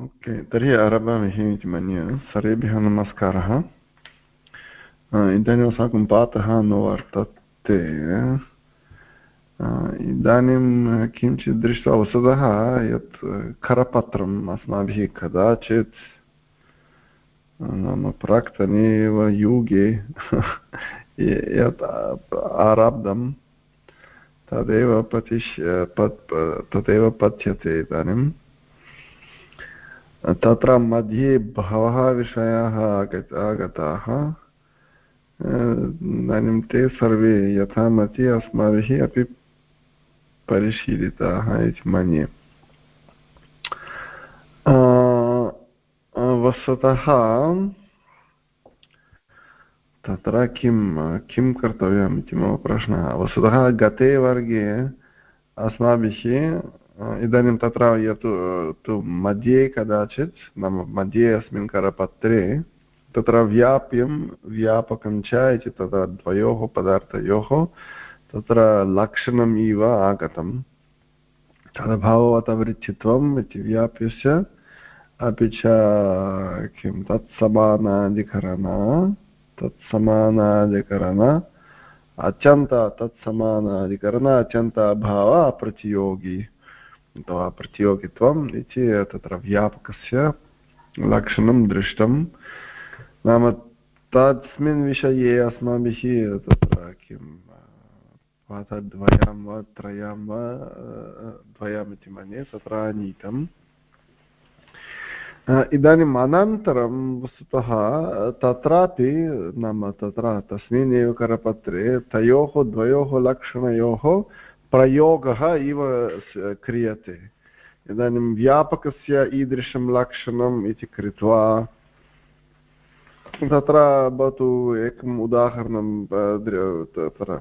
Okay, तर्हि आरभामहे इति मन्ये। सर्वेभ्यः नमस्कारः। इदानीम् अस्माकं पाठः न वर्तते। इदानीं किञ्चित् दृष्ट्वा वस्तुतः यत् करपत्रम् अस्माभिः कदाचित् नाम प्राक्तने एव युगे यत् आरब्धं तदेव पतिष् तदेव पठ्यते इदानीं तत्र मध्ये बहवः विषयाः आगत इदानीं ते सर्वे यथामति अस्माभिः अपि परिशीलिताः इति मन्ये। वस्तुतः तत्र किं किं कर्तव्यम् इति मम प्रश्नः। वस्तुतः गते वर्गे अस्माभिः इदानीं तत्र यत् तु मध्ये कदाचित् नाम मध्ये अस्मिन् करपत्रे तत्र व्याप्यं व्यापकं च इति तत्र द्वयोः पदार्थयोः तत्र लक्षणम् इव आगतं तदभाववतवृत्तित्वम् इति व्याप्यस्य अपि च किं तत्समानाधिकरण तत्समानाधिकरण अत्यन्त तत्समानाधिकरण अत्यन्त अभाव अप्रतियोगी अथवा प्रतियोगित्वम् इति तत्र व्यापकस्य लक्षणं दृष्टं नाम तस्मिन् विषये अस्माभिः तत्र किं पाठद्वयं वा त्रयं वा द्वयमिति मन्ये तत्र आनीतम् इदानीम् अनन्तरं वस्तुतः तत्रापि नाम तत्र तस्मिन् करपत्रे तयोः द्वयोः लक्षणयोः प्रयोगः इव क्रियते। इदानीं व्यापकस्य ईदृशं लक्षणम् इति कृत्वा तत्र भवतु एकम् उदाहरणं तत्र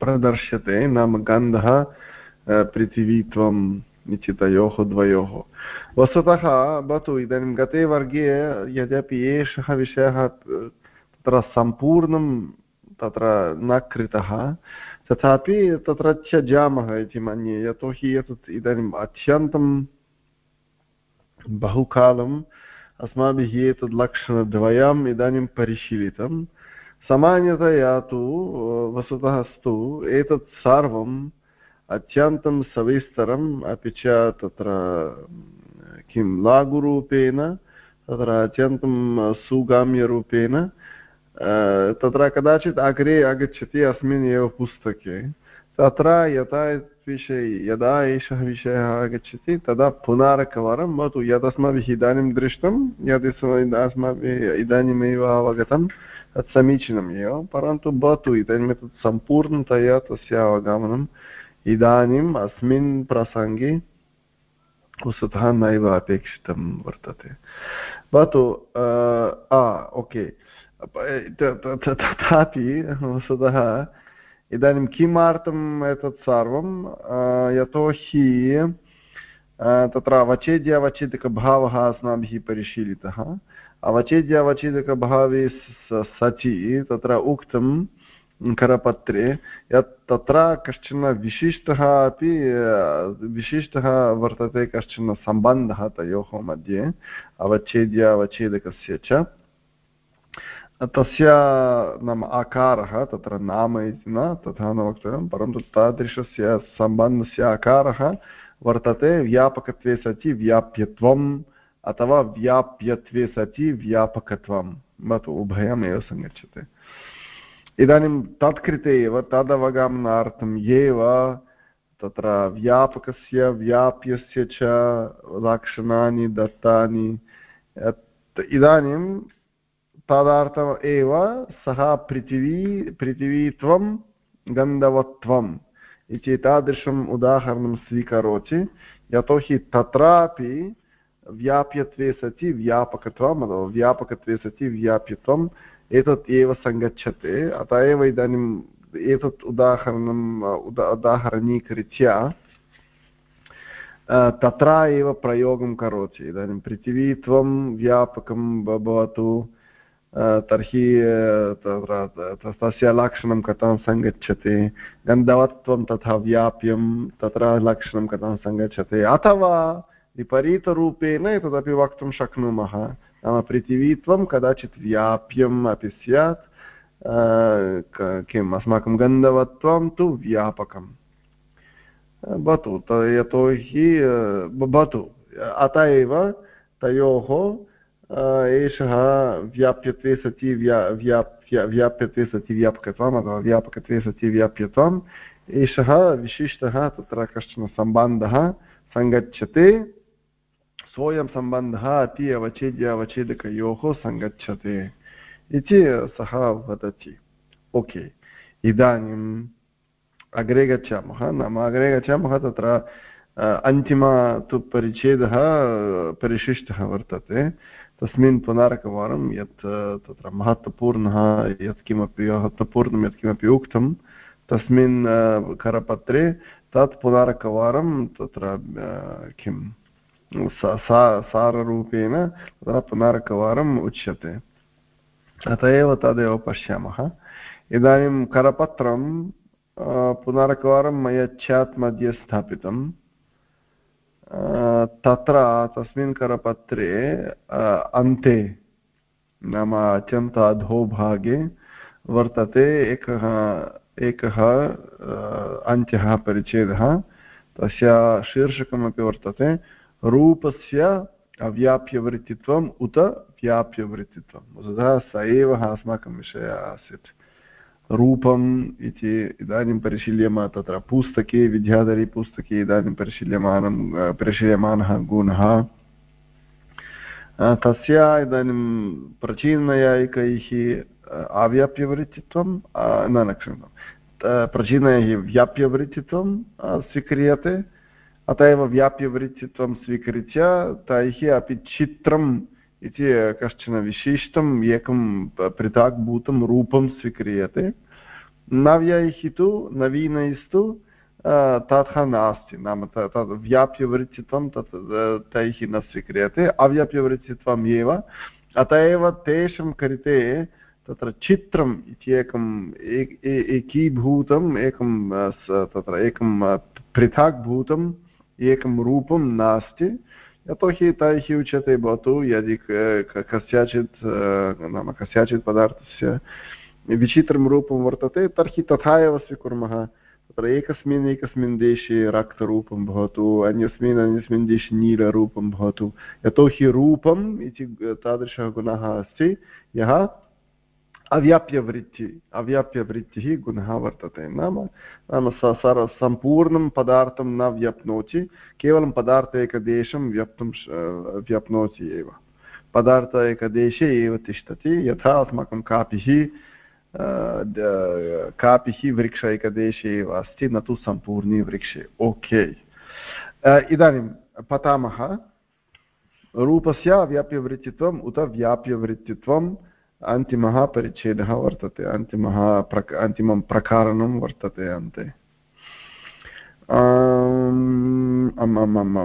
प्रदर्श्यते। नाम गन्धः पृथिवीत्वम् इति तयोः द्वयोः। वस्तुतः भवतु इदानीं गते वर्गे यद्यपि एषः विषयः तत्र सम्पूर्णं तत्र न कृतः। तथापि तत्र त्यजामः इति मन्ये यतोहि एतत् इदानीम् अत्यन्तं बहुकालम् अस्माभिः एतद् लक्षणद्वयम् इदानीं परिशीलितं सामान्यतया तु वस्तुतः अस्तु एतत् सर्वम् अत्यन्तं सविस्तरम् अपि च तत्र किं लाघुरूपेण तत्र अत्यन्तं सुगाम्यरूपेण तत्र कदाचित् अग्रे आगच्छति अस्मिन् एव पुस्तके तत्र यथा विषये यदा एषः विषयः आगच्छति तदा पुनरेकवारं भवतु यदस्माभिः इदानीं दृष्टं यद् अस्माभिः इदानीमेव अवगतं तत् समीचीनम् एव परन्तु भवतु इदानीम् एतत् सम्पूर्णतया तस्य अवगमनम् इदानीम् अस्मिन् प्रसङ्गे वस्तुतः नैव अपेक्षितं वर्तते भवतु ओके तथापि, वस्तुतः, इदानीं किमर्थम् एतत् सर्वं? यतोहि तत्र अवचेद्यावचेदकभावः अस्माभिः परिशीलितः। अवचेद्यावचेदकभावे सचि, तत्र उक्तं करपत्रे, यत् तत्र कश्चन विशिष्टः अपि विशिष्टः वर्तते कश्चन सम्बन्धः तयोः मध्ये, अवच्छेद्यावच्छेदकस्य च। तस्य नाम आकारः, तत्र नाम इति न, तथा न वक्तव्यं, परन्तु तादृशस्य सम्बन्धस्य आकारः वर्तते, व्यापकत्वे सति व्याप्यत्वम्, अथवा व्याप्यत्वे सति व्यापकत्वं भवतु उभयमेव सङ्गच्छते। इदानीं तत्कृते एव, तदवगमनार्थम् एव, तत्र व्यापकस्य, व्याप्यस्य च लक्षणानि दत्तानि इदानीं तदर्थम् एव सः पृथिवी, पृथिवीत्वं गन्धवत्वम् इति तादृशम् उदाहरणं स्वीकरोति। यतोहि तत्रापि व्याप्यत्वे सति व्यापकत्वम् अथवा व्यापकत्वे सति व्याप्यत्वम् एतत् एव सङ्गच्छते। अत एव इदानीम् एतत् उदाहरणम् उदा, उदाहरणीकृत्य तत्र एव प्रयोगं करोति। इदानीं पृथिवीत्वं व्यापकं भवतु। तर्हि तत्र तस्य लक्षणं कथं सङ्गच्छति? गन्धवत्वं तथा व्याप्यं तत्र लक्षणं कथं सङ्गच्छति? अथवा विपरीतरूपेण एतदपि वक्तुं शक्नुमः? नाम पृथिवीत्वं कदाचित् व्याप्यम् अपि स्यात्। किम्? अस्माकं गन्धवत्वं तु व्यापकम्। भवतु यतोहि भवतु। अत एव तयोः एषः व्याप्यत्वे सति व्या, व्याप्य व्याप्यत्वे सति व्यापकत्वम् अथवा व्यापकत्वे सति व्याप्यत्वम्। एषः विशिष्टः, तत्र कश्चन सम्बन्धः सङ्गच्छते। सोऽयं सम्बन्धः अति अवच्छेद्य, अवच्छेदकयोः सङ्गच्छते इति सः वदति। ओके। इदानीम् अग्रे गच्छामः। नाम अग्रे गच्छामः, तत्र अन्तिम तु परिच्छेदः, परिशिष्टः वर्तते। तस्मिन् पुनरेकवारं यत् तत्र महत्त्वपूर्णः यत्किमपि महत्त्वपूर्णं यत्किमपि उक्तं तस्मिन् करपत्रे तत् पुनरेकवारं तत्र किं साररूपेण तत्र पुनरेकवारम् उच्यते अत एव तदेव पश्यामः इदानीं करपत्रं पुनरेकवारं मया चात् मध्ये स्थापितं तत्र तस्मिन् करपत्रे अन्ते, नाम अत्यन्त अधोभागे वर्तते एकः एकः अन्त्यः परिच्छेदः। तस्य शीर्षकमपि वर्तते, रूपस्य अव्याप्यवृत्तित्वम् उत व्याप्यवृत्तित्वं वस्तुतः स एव अस्माकं विषयः आसीत्। रूपम् इति इदानीं परिशील्यमा तत्र पुस्तके विद्याधरीपुस्तके इदानीं परिशील्यमानं परिशील्यमानः गुणः। तस्य इदानीं प्राचीननैयायिकैः अव्याप्यवृत्तित्वं न न क्षम्यतां प्राचीनैः व्याप्यवृत्तित्वं स्वीक्रियते। अत एव व्याप्यवृत्तित्वं स्वीकृत्य तैः अपि चित्रम् इति कश्चन विशिष्टम् एकं पृथग्भूतं रूपं स्वीक्रियते। नव्यैः तु, नवीनैस्तु तथा नास्ति। नाम तद् व्याप्यवृत्तित्वं तत् तैः न स्वीक्रियते। अव्याप्यवृत्तित्वम् एव। अत एव तेषां कृते तत्र चित्रम् इति एकम् एकीभूतम्, एकं तत्र एकं पृथग्भूतम् एकं रूपं नास्ति। यतोहि तैः उच्यते भवतु यदि कस्याचित् नाम कस्याचित् पदार्थस्य विचित्रं रूपं वर्तते तर्हि तथा एव स्वीकुर्मः तत्र एकस्मिन् एकस्मिन् देशे रक्तरूपं भवतु अन्यस्मिन् अन्यस्मिन् देशे नीलरूपं भवतु यतोहि रूपम् इति तादृशः गुणः अस्ति यः अव्याप्यवृत्ति, अव्याप्यवृत्तिः गुणः वर्तते। नाम नाम स सर्व सम्पूर्णं पदार्थं न व्यप्नोति, केवलं पदार्थ एकदेशं व्यप्तुं व्यप्नोति एव। पदार्थ एकदेशे एव तिष्ठति, यथा अस्माकं कापिः कापिः वृक्ष एकदेशे एव अस्ति, न तु सम्पूर्णे वृक्षे। ओके। इदानीं पठामः। रूपस्य अव्याप्यवृत्तित्वम्, उत व्याप्यवृत्तित्वं अन्तिमः परिच्छेदः वर्तते अन्तिमः प्रक अन्तिमं प्रकारणं वर्तते अन्ते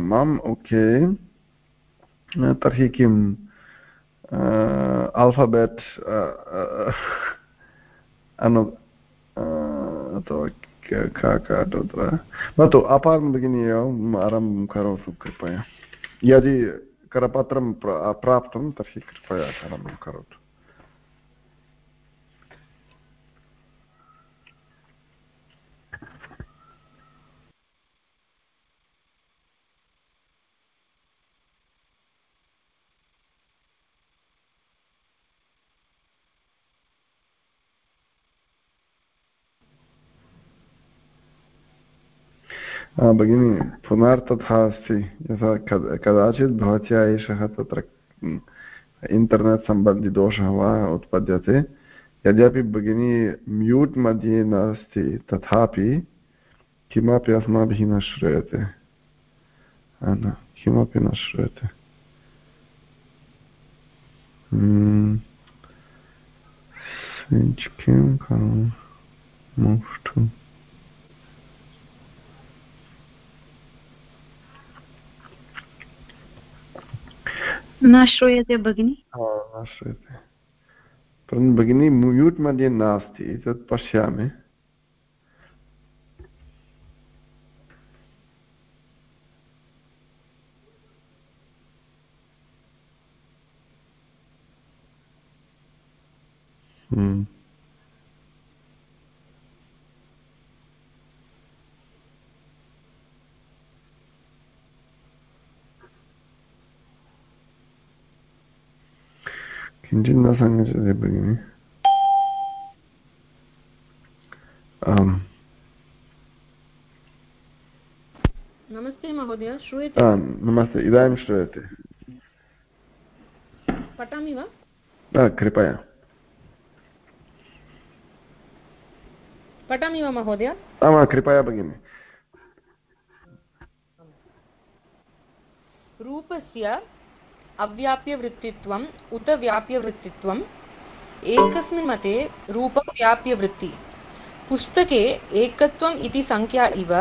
अम् ओके तर्हि किम् आल्फाबेट् अनु तत्र भवतु अपारं भगिनी एव आरम्भं करोतु कृपया यदि करपत्रं प्राप्तं तर्हि कृपया आरम्भं करोतु भगिनि पुनर्तथा अस्ति। यथा कदाचित् भवत्या एषः तत्र इण्टर्नेट् सम्बन्धिदोषः वा उत्पद्यते। यद्यपि भगिनी, म्यूट् मध्ये नास्ति, तथापि किमपि अस्माभिः न श्रूयते। किमपि न श्रूयते। किं करोमि न श्रूयते भगिनि। न श्रूयते। परन्तु भगिनी म्यूट् मध्ये नास्ति तत् पश्यामि। किञ्चित् न सङ्गच्छति भगिनि आम् नमस्ते महोदय श्रूयते? नमस्ते इदानीं श्रूयते। पठामि वा? कृपया। पठामि वा महोदय? आम् कृपया भगिनि। रूपस्य अव्याप्यवृत्तित्वम्, उत व्याप्यवृत्तित्वम्, एकस्मिन् मते रूपं व्याप्यवृत्ति पुस्तके एकत्वम् इति संख्या इव,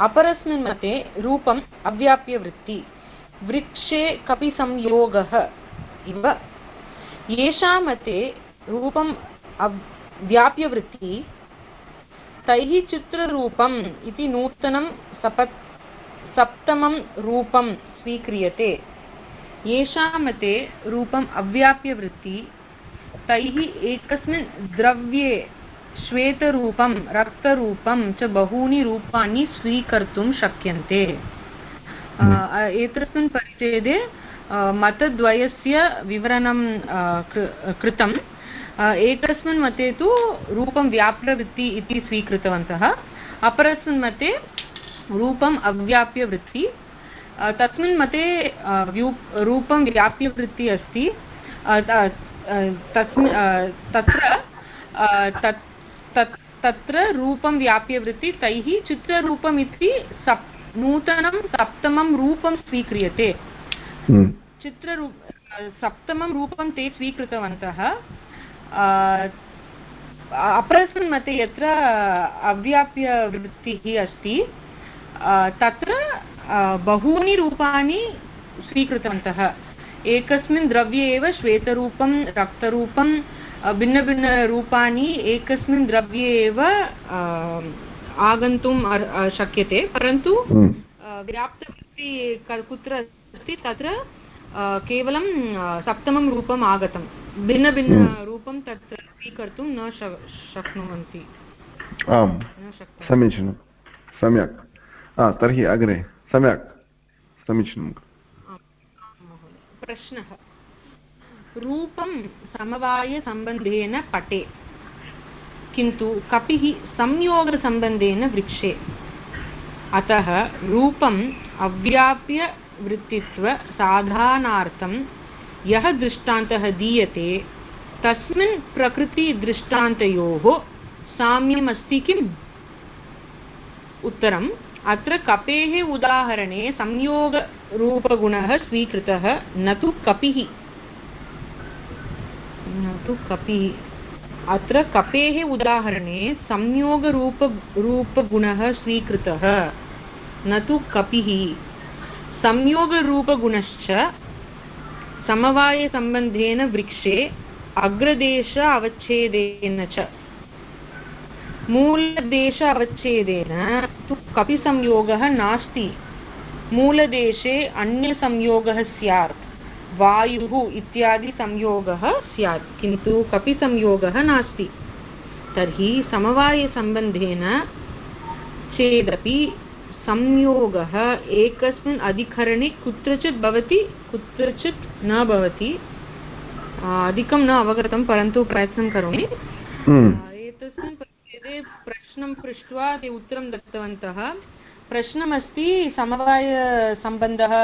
अपरस्मिन् मते रूपम् अव्याप्यवृत्ति। वृक्षे कपि संयोगः इव। येषां मते रूपम् व्याप्यवृत्ति। तैः चित्ररूपम् इति नूतनं सपत्, सप्तमं रूपं स्वीक्रियते। येषां मते रूपम् अव्याप्यवृत्ति तैः एकस्मिन् द्रव्ये श्वेतरूपं रक्तरूपं च बहूनि रूपाणि स्वीकर्तुं शक्यन्ते। एतस्मिन् परिच्छेदे मतद्वयस्य विवरणं कृतम्। एकस्मिन् मते तु रूपं व्याप्यवृत्ति इति स्वीकृतवन्तः। अपरस्मिन् मते रूपम् अव्याप्यवृत्ति तस्मिन् मते रूपं व्याप्यवृत्तिः अस्ति। तस्मिन् तत्र तत्र रूपं व्याप्यवृत्ति तैः चित्ररूपम् इति सप् नूतनं सप्तमं रूपं स्वीक्रियते। हम्म। चित्ररूप सप्तमं रूपं ते स्वीकृतवन्तः। अपरस्मिन् मते यत्र अव्याप्यवृत्तिः अस्ति तत्र बहूनि रूपाणि स्वीकृतवन्तः। एकस्मिन् द्रव्ये एव श्वेतरूपं रक्तरूपं भिन्नभिन्नरूपाणि एकस्मिन् द्रव्ये एव आगन्तुं शक्यते। परन्तु हम्म। व्याप्तवृत्ति कुत्र अस्ति तत्र केवलं सप्तमं रूपम् आगतं। भिन्नभिन्नरूपं हम्म। तत्र स्वीकर्तुं न शक्नुवन्ति। आम्। समीचीनं। सम्यक्। तर्हि अग्रे। सम्यक्, समीचीनं। प्रश्नः। रूपं समवायसम्बन्धेन पटे, किन्तु कपिः संयोगसम्बन्धेन वृक्षे। अतः रूपम् अव्याप्यवृत्तित्वसाधानार्थं यः दृष्टान्तः दीयते, तस्मिन् प्रकृतिदृष्टान्तयोः साम्यमस्ति किम्? उत्तरं अत्र कपेः उदाहरणे संयोगरूपगुणः स्वीकृतः, न तु कपिः। न तु कपिः। अत्र कपेः उदाहरणे संयोगरूप स्वीकृतः, न तु कपिः। संयोगरूपगुणश्च समवायसम्बन्धेन वृक्षे, अग्रदेश अवच्छेदेन च। मूलदेश अवच्छेदेन तु कपि संयोगः नास्ति। मूलदेशे अन्यसंयोगः स्यात्। वायुः इत्यादि संयोगः स्यात्। किन्तु कपि संयोगः नास्ति। तर्हि समवायसम्बन्धेन चेदपि संयोगः एकस्मिन् अधिकरणे कुत्रचित् भवति कुत्रचित् न भवति। अधिकं न अवगतं परन्तु प्रयत्नं करोमि। हम्म। एतस्मिन् ते प्रश्नं पृष्ट्वा ते उत्तरं दत्तवन्तः। प्रश्नमस्ति, समवायसम्बन्धः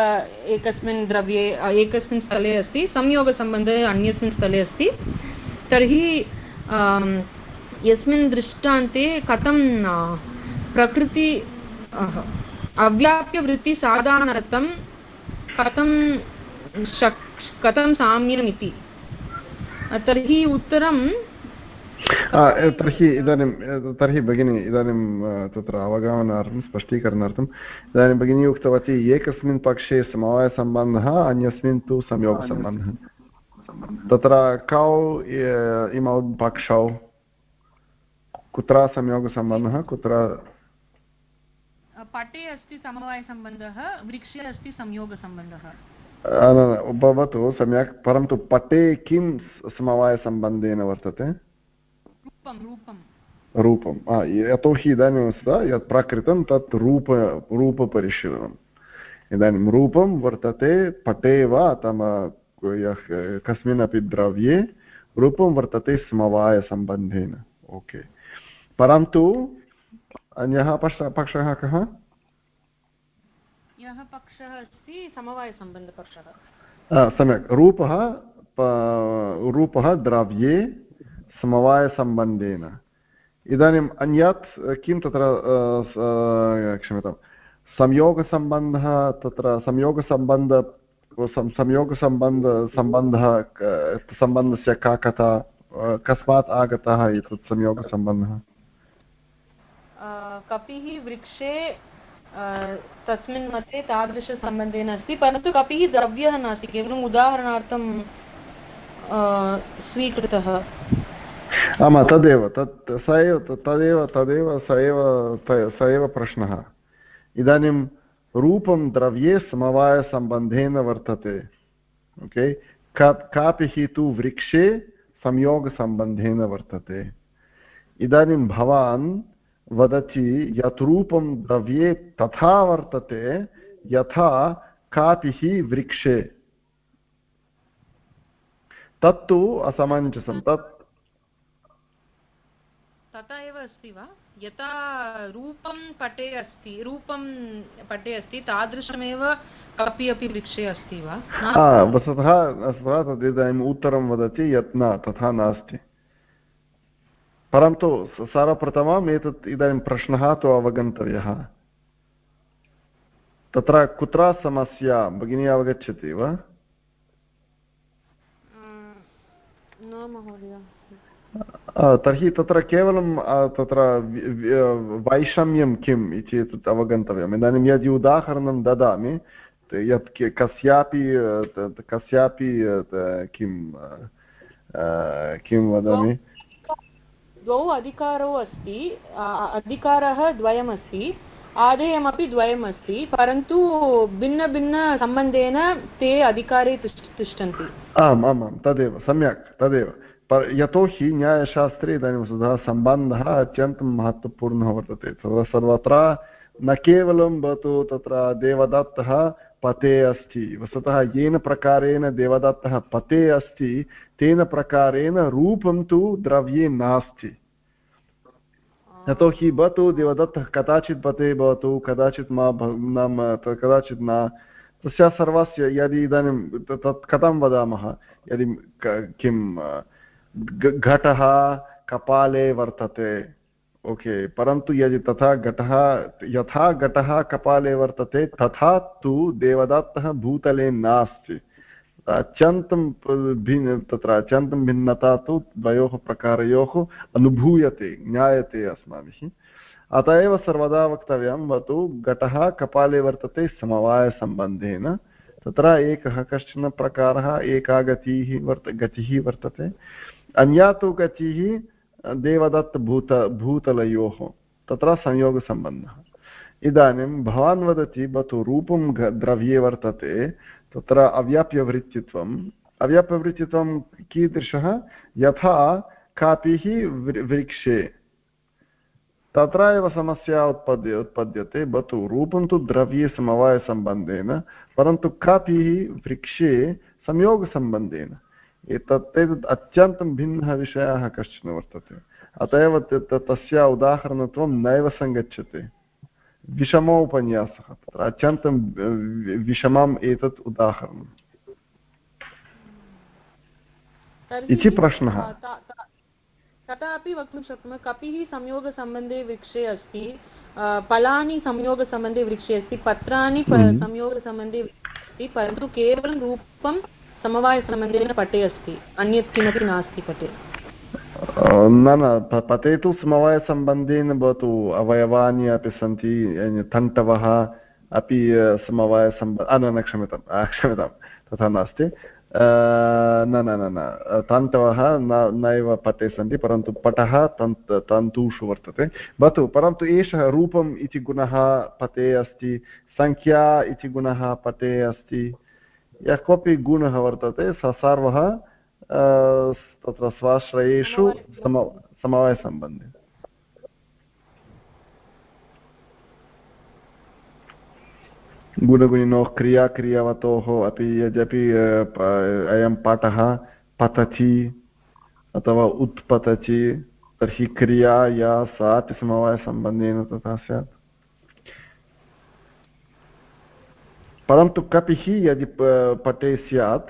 एकस्मिन् द्रव्ये, एकस्मिन् स्थले अस्ति, संयोगसम्बन्धः अन्यस्मिन् स्थले अस्ति। तर्हि यस्मिन् दृष्टान्ते कथं प्रकृति अव्याप्यवृत्तिसाधारणर्थं कथं शक्, कथं साम्यमिति। तर्हि उत्तरं तर्हि इदानीं तर्हि भगिनी इदानीं तत्र अवगमनार्थं स्पष्टीकरणार्थम् इदानीं भगिनी उक्तवती एकस्मिन् पक्षे समवायसम्बन्धः अन्यस्मिन् तु संयोगसम्बन्धः तत्र कौ इमौ पक्षौ कुत्र संयोगसम्बन्धः कुत्र पटे अस्ति समवायसम्बन्धः वृक्षे अस्ति संयोगसम्बन्धः भवतु सम्यक् परन्तु पटे किं समवायसम्बन्धेन वर्तते रूपं यतोहि इदानीं यत् प्राकृतं तत् रूप रूपपरिशीलनम् इदानीं रूपं वर्तते पटे वा अथवा कस्मिन्नपि द्रव्ये रूपं वर्तते समवायसम्बन्धेन ओके परन्तु अन्यः पक्ष पक्षः कः पक्षः अस्ति समवायसम्बन्धपक्षः सम्यक् रूपः रूपः द्रव्ये समवायसम्बन्धेन इदानीम् अन्यत् किं तत्र क्षम्यतां संयोगसम्बन्धः, तत्र संयोगसम्बन्ध संयोगसम्बन्ध सम्बन्धः सम्बन्धस्य का कथा कस्मात् आगतः एतत् संयोगसम्बन्धः? कपिः वृक्षे तस्मिन् मते तादृशसम्बन्धेन अस्ति, परन्तु कपिः द्रव्यः नास्ति, केवलम् उदाहरणार्थं स्वीकृतः। आमां तदेव तत् स एव तदेव तदेव स एव स एव प्रश्नः इदानीं रूपं द्रव्ये समवायसम्बन्धेन वर्तते ओके कापिः तु वृक्षे संयोगसम्बन्धेन वर्तते इदानीं भवान् वदति यत् रूपं द्रव्ये तथा वर्तते यथा कापिः वृक्षे तत्तु असमञ्जसं तत् तथा एव अस्ति वा? यथा रूपं पटे अस्ति रूपं पटे अस्ति तादृशमेव कापि अपि वृक्षे अस्ति वा? वस्तुतः वस्तुतः तद् इदानीम् उत्तरं वदति यत् न तथा नास्ति। परन्तु सर्वप्रथमम् एतत् इदानीं प्रश्नः तु अवगन्तव्यः? तत्र कुत्र समस्या? भगिनी अवगच्छति वा? तर्हि तत्र केवलं तत्र वैषम्यं किम् इति एतत् अवगन्तव्यम्। इदानीं यदि उदाहरणं ददामि यत् कस्यापि कस्यापि किं किं वदामि? द्वौ अधिकारौ अस्ति अधिकारः द्वयमस्ति आदेयमपि द्वयमस्ति परन्तु भिन्नभिन्नसम्बन्धेन ते अधिकारे तिष्ठन्ति। आम् आम् आम् तदेव सम्यक् तदेव। यतोहि न्यायशास्त्रे इदानीं वस्तुतः सम्बन्धः अत्यन्तं महत्त्वपूर्णः वर्तते। तत्र सर्वत्र न केवलं भवतु तत्र देवदत्तः पते अस्ति। वस्तुतः येन प्रकारेण देवदत्तः पते अस्ति, तेन प्रकारेण रूपं तु द्रव्ये नास्ति। यतोहि भवतु देवदत्तः कदाचित् पते भवतु, कदाचित् मा नाम कदाचित् न। तस्य सर्वस्य यदि इदानीं तत् कथं वदामः? यदि किं घटः कपाले वर्तते। ओके, परन्तु यदि तथा घटः, यथा घटः कपाले वर्तते, तथा तु देवदत्तः भूतले नास्ति। अत्यन्तं भिन्न, तत्र अत्यन्तं भिन्नता तु द्वयोः प्रकारयोः अनुभूयते, ज्ञायते अस्माभिः। अत एव सर्वदा वक्तव्यं भवतु घटः कपाले वर्तते, समवायसम्बन्धेन। तत्र एकः कश्चन प्रकारः एका गतिः वर्त, गतिः वर्तते। अन्या तु गतिः देवदत्तभूत, भूतलयोः, तत्र संयोगसम्बन्धः। इदानीं भवान् वदति, भवतु रूपं द्रव्ये वर्तते, तत्र अव्याप्यवृत्तित्वम् अव्याप्यवृत्तित्वं कीदृशः? यथा कापिः वृक्षे। तत्र एव समस्या उत्पद्य उत्पद्यते भवतु रूपं तु द्रव्ये समवायसम्बन्धेन परन्तु कापिः वृक्षे संयोगसम्बन्धेन एतत् एतत् अत्यन्तं भिन्नः विषयः कश्चन वर्तते अत एव तस्य उदाहरणत्वं नैव सङ्गच्छते विषमो उपन्यासः तत्र अत्यन्तं विषमम् एतत् उदाहरणम् इति प्रश्नः तथापि वक्तुं शक्नुमः कपिः संयोगसम्बन्धे वृक्षे अस्ति फलानि संयोगसम्बन्धे वृक्षे अस्ति पत्राणि हम्म। संयोगसम्बन्धे अस्ति परन्तु केवलं रूपं समवायसम्बन्धेन पटे अस्ति अन्यत् किमपि नास्ति पटे न न पते तु समवायसम्बन्धेन भवतु अवयवानि अपि सन्ति तन्तवः अपि समवायसम्ब न न क्षम्यतां क्षम्यतां तथा नास्ति न न न न तन्तवः न नैव पटे सन्ति परन्तु पटः तन्त् तन्तुषु वर्तते भवतु परन्तु एषः रूपम् इति गुणः पते अस्ति सङ्ख्या इति गुणः पटे अस्ति यः कोऽपि गुणः वर्तते स सर्वः तत्र स्वाश्रयेषु सम समवायसम्बन्धे गुणगुणिनोः क्रियाक्रियावतोः अपि यद्यपि अयं पाठः पतति अथवा उत्पतति, तर्हि क्रिया या सा समवायसम्बन्धेन तथा स्यात्। परन्तु कपिः यदि पटे स्यात्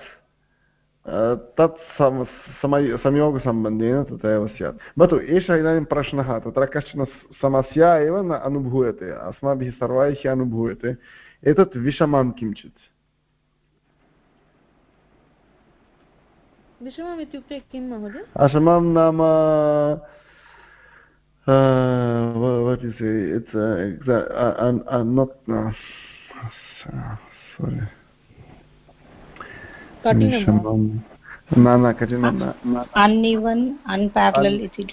तत् सम, समय, संयोगसम्बन्धेन तथैव स्यात्। भवतु, एषः इदानीं प्रश्नः, तत्र कश्चन समस्या एव न अनुभूयते, अस्माभिः सर्वैः अनुभूयते। एतत् विषमं किञ्चित् विषमम् इत्युक्ते किं महोदय अशमं नाम what is it it's uh, uh, uh, not uh, sorry न न कठिनं न uneven unparallel इति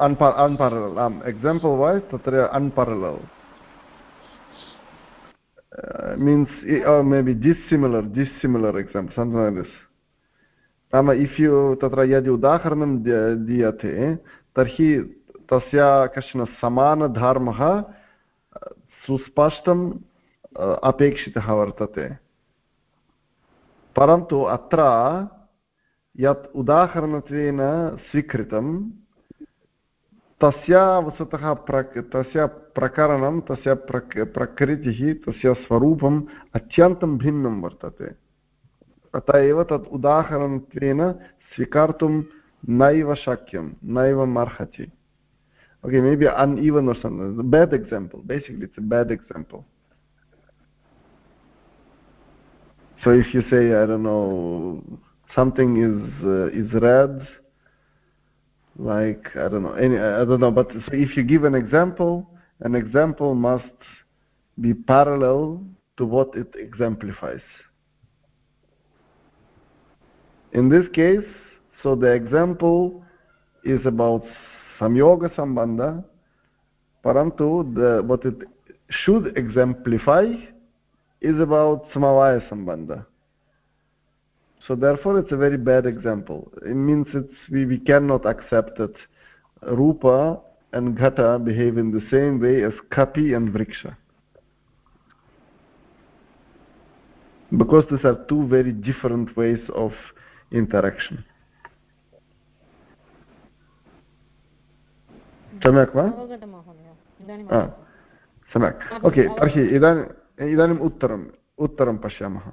unparallel आम् एक्साम्पल् वैस् तत्र unparallel uh, means or maybe dissimilar dissimilar example something like this. नाम इफ् यु तत्र यदि उदाहरणं दीयते तर्हि तस्य कश्चन समानधर्मः सुस्पष्टम् अपेक्षितः वर्तते परन्तु अत्र यत् उदाहरणत्वेन स्वीकृतं तस्य वस्तुतः प्रक् तस्य प्रकरणं तस्य प्रक् प्रकृतिः तस्य स्वरूपम् अत्यन्तं भिन्नं वर्तते अत एव तत् उदाहरणत्वेन स्वीकर्तुं नैव शक्यं नैवम् अर्हति maybe uneven or something bad example basically it's a bad example so if you say i don't know something is uh, is red like i don't know any i don't know but so if you give an example an example must be parallel to what it exemplifies. In this case so the example is about samyoga sambandha parantu the what it should exemplify is about samavaya sambandha so therefore it's a very bad example it means it's we, we cannot accept that rupa and ghata behave in the same way as kapi and vriksha because these are two very different ways of interaction सम्यक् वा सम्यक् okay तर्हि इदानीम् इदानीम् उत्तरम् उत्तरं पश्यामः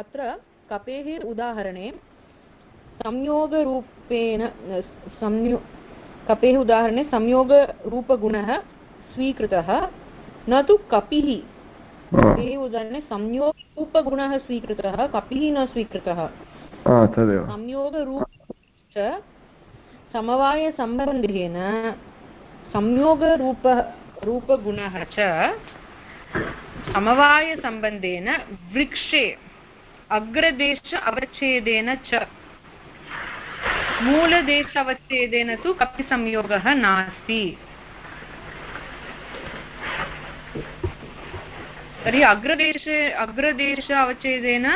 अत्र कपेः उदाहरणे संयोगरूपेण संयो कपेः उदाहरणे संयोगरूपगुणः स्वीकृतः। न तु कपिः कपेः उदाहरणे संयोगरूपगुणः स्वीकृतः कपिः न स्वीकृतः। संयोगरूप समवायसम्बन्धेन संयोगरूप रूपगुणः च समवायसम्बन्धेन वृक्षे अग्रदेश अवच्छेदेन च। मूलदेश अवच्छेदेन तु कपिसंयोगः नास्ति। तर्हि अग्रदेशे अग्रदेश अवच्छेदेन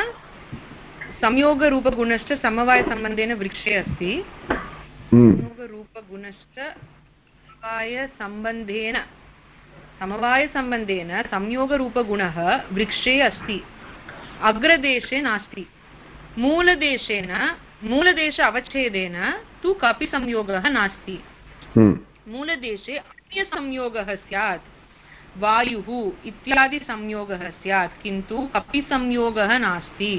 संयोगरूपगुणश्च समवायसम्बन्धेन वृक्षे अस्ति। संयोगरूपगुणश्च समवायसम्बन्धेन समवायसम्बन्धेन संयोगरूपगुणः वृक्षे अस्ति। अग्रदेशे नास्ति। मूलदेशेन मूलदेश अवच्छेदेन तु कपि संयोगः नास्ति। मूलदेशे अन्यसंयोगः स्यात् वायुः इत्यादि संयोगः स्यात् किन्तु कपि संयोगः नास्ति।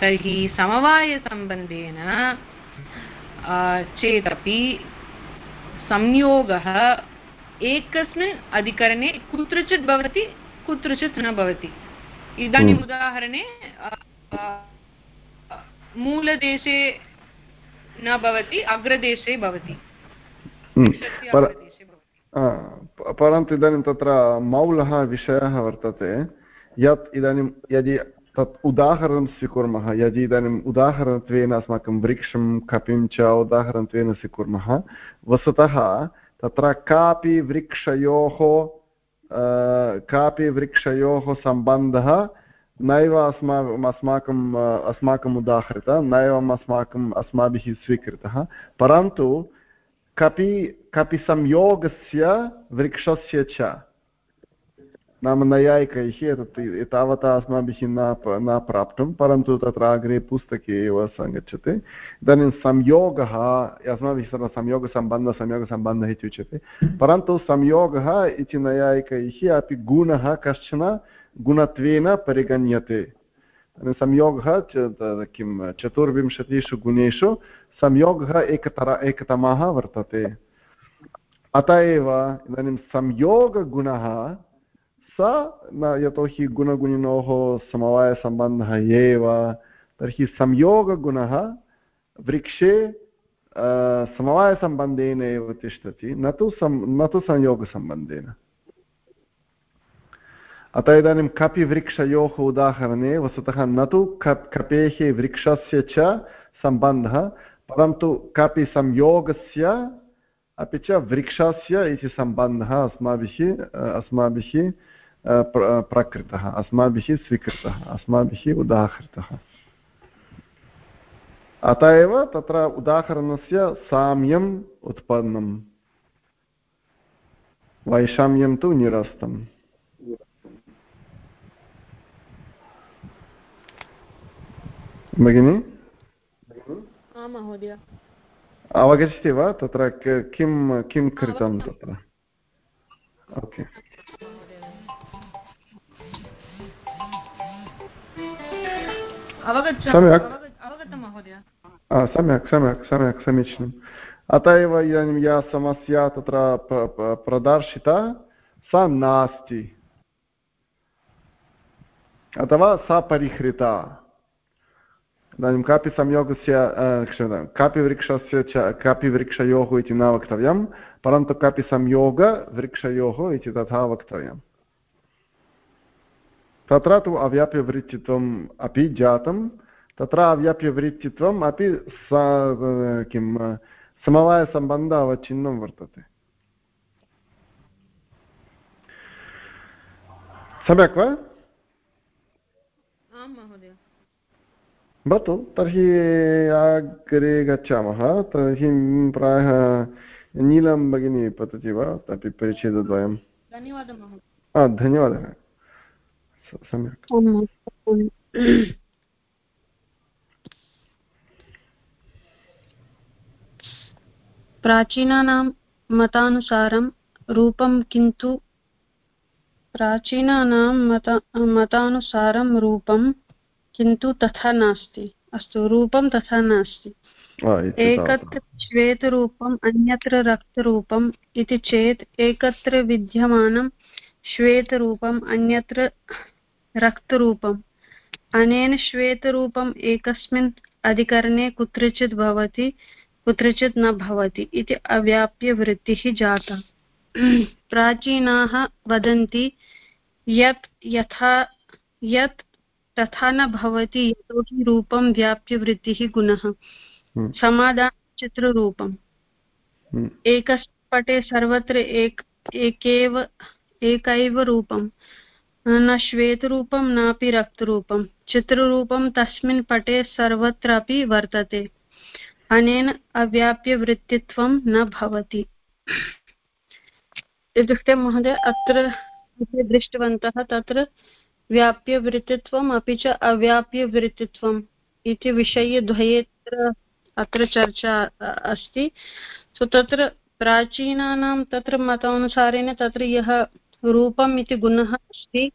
तर्हि समवायसम्बन्धेन चेदपि संयोगः एकस्मिन् अधिकरणे कुत्रचित् भवति कुत्रचित् न भवति। इदानीम् हम्म। उदाहरणे मूलदेशे न भवति अग्रदेशे भवति हम्म। परन्तु इदानीं तत्र मौलः विषयः वर्तते यत् इदानीं यदि तत् उदाहरणं स्वीकुर्मः यदि इदानीम् उदाहरणत्वेन अस्माकं वृक्षं कपिं च उदाहरणत्वेन स्वीकुर्मः वस्तुतः तत्र कापि वृक्षयोः कापि वृक्षयोः सम्बन्धः नैव अस्माकम् अस्माकम् अस्माकम् उदाहृतः, नैवम् अस्माकम्, अस्माभिः स्वीकृतः, परन्तु कपि कपि वृक्षस्य च नाम नैयायिकैः एतत् एतावता अस्माभिः न न प्राप्तं परन्तु तत्र अग्रे पुस्तके एव सङ्गच्छते इदानीं संयोगः अस्माभिः सर्वं संयोगसम्बन्धः संयोगसम्बन्धः इति उच्यते परन्तु संयोगः इति नैयायिकैः अपि गुणः कश्चन गुणत्वेन परिगण्यते संयोगः किं चतुर्विंशतिषु गुणेषु संयोगः एकतर एकतमः वर्तते अत एव इदानीं संयोगगुणः स न यतोहि गुणगुणिनोः समवायसम्बन्धः एव तर्हि संयोगगुणः वृक्षे समवायसम्बन्धेन एव तिष्ठति न तु सं न तु संयोगसम्बन्धेन अतः इदानीं कपि वृक्षयोः उदाहरणे वस्तुतः न तु कप् कपेः वृक्षस्य च सम्बन्धः परन्तु कपि संयोगस्य अपि च वृक्षस्य इति सम्बन्धः अस्माभिः अस्माभिः प्रकृतः अस्माभिः स्वीकृतः अस्माभिः उदाहृतः अत एव तत्र उदाहरणस्य साम्यम् उत्पन्नम् वैषम्यं तु निरस्तम् भगिनि अवगच्छति वा तत्र किं किं कृतं तत्र ओके सम्यक्। सम्यक् सम्यक् सम्यक् समीचीनम्। अत एव इदानीं या समस्या तत्र प्रदर्शिता। सा नास्ति। अथवा सा परिहृता। इदानीं कापि संयोगस्य क्षम्यतां कापि वृक्षस्य च कापि वृक्षयोः इति न वक्तव्यं परन्तु कापि संयोगवृक्षयोः इति तथा वक्तव्यम्। तत्र तु अव्याप्यवृत्तित्वम् अपि जातं तत्र अव्याप्यवृत्तित्वम् अपि किं समवायसम्बन्ध अवच्छिन्नं वर्तते। सम्यक् वा? भवतु तर्हि अग्रे गच्छामः। तर्हि प्रायः नीलं भगिनी पतति वा? अपि परिच्छेदद्वयं धन्यवादः धन्यवादः। सम्यक् प्राचीनानां मतानुसारं रूपं किन्तु प्राचीनानां मत मतानुसारं रूपं किन्तु तथा नास्ति। अस्तु रूपं तथा नास्ति। एकत्र श्वेतरूपम् अन्यत्र रक्तरूपम् इति चेत् एकत्र विद्यमानं श्वेतरूपम् अन्यत्र रक्तरूपम्। अनेन श्वेतरूपम् एकस्मिन् अधिकरणे कुत्रचित् भवति कुत्रचित् न भवति इति अव्याप्यवृत्तिः जाता। प्राचीनाः वदन्ति यत् यथा यत् तथा न भवति यतोहि रूपं व्याप्यवृत्तिः गुणः। हम्म। समाधानचित्ररूपम् हम्म। एकस्मिन् पटे सर्वत्र एक एकेव एकैव रूपं न श्वेतरूपं नापि रक्तरूपं। चित्ररूपं तस्मिन् पटे सर्वत्रापि वर्तते। अनेन अव्याप्यवृत्तित्वं न भवति। इत्युक्ते महोदय, अत्र दृष्टवन्तः, तत्र व्याप्यवृत्तित्वम् अपि च अव्याप्यवृत्तित्वम् इति विषयद्वये अत्र चर्चा अस्ति। सो तत्र प्राचीनानां तत्र मतानुसारेण तत्र यः रूपम् इति गुणः अस्ति।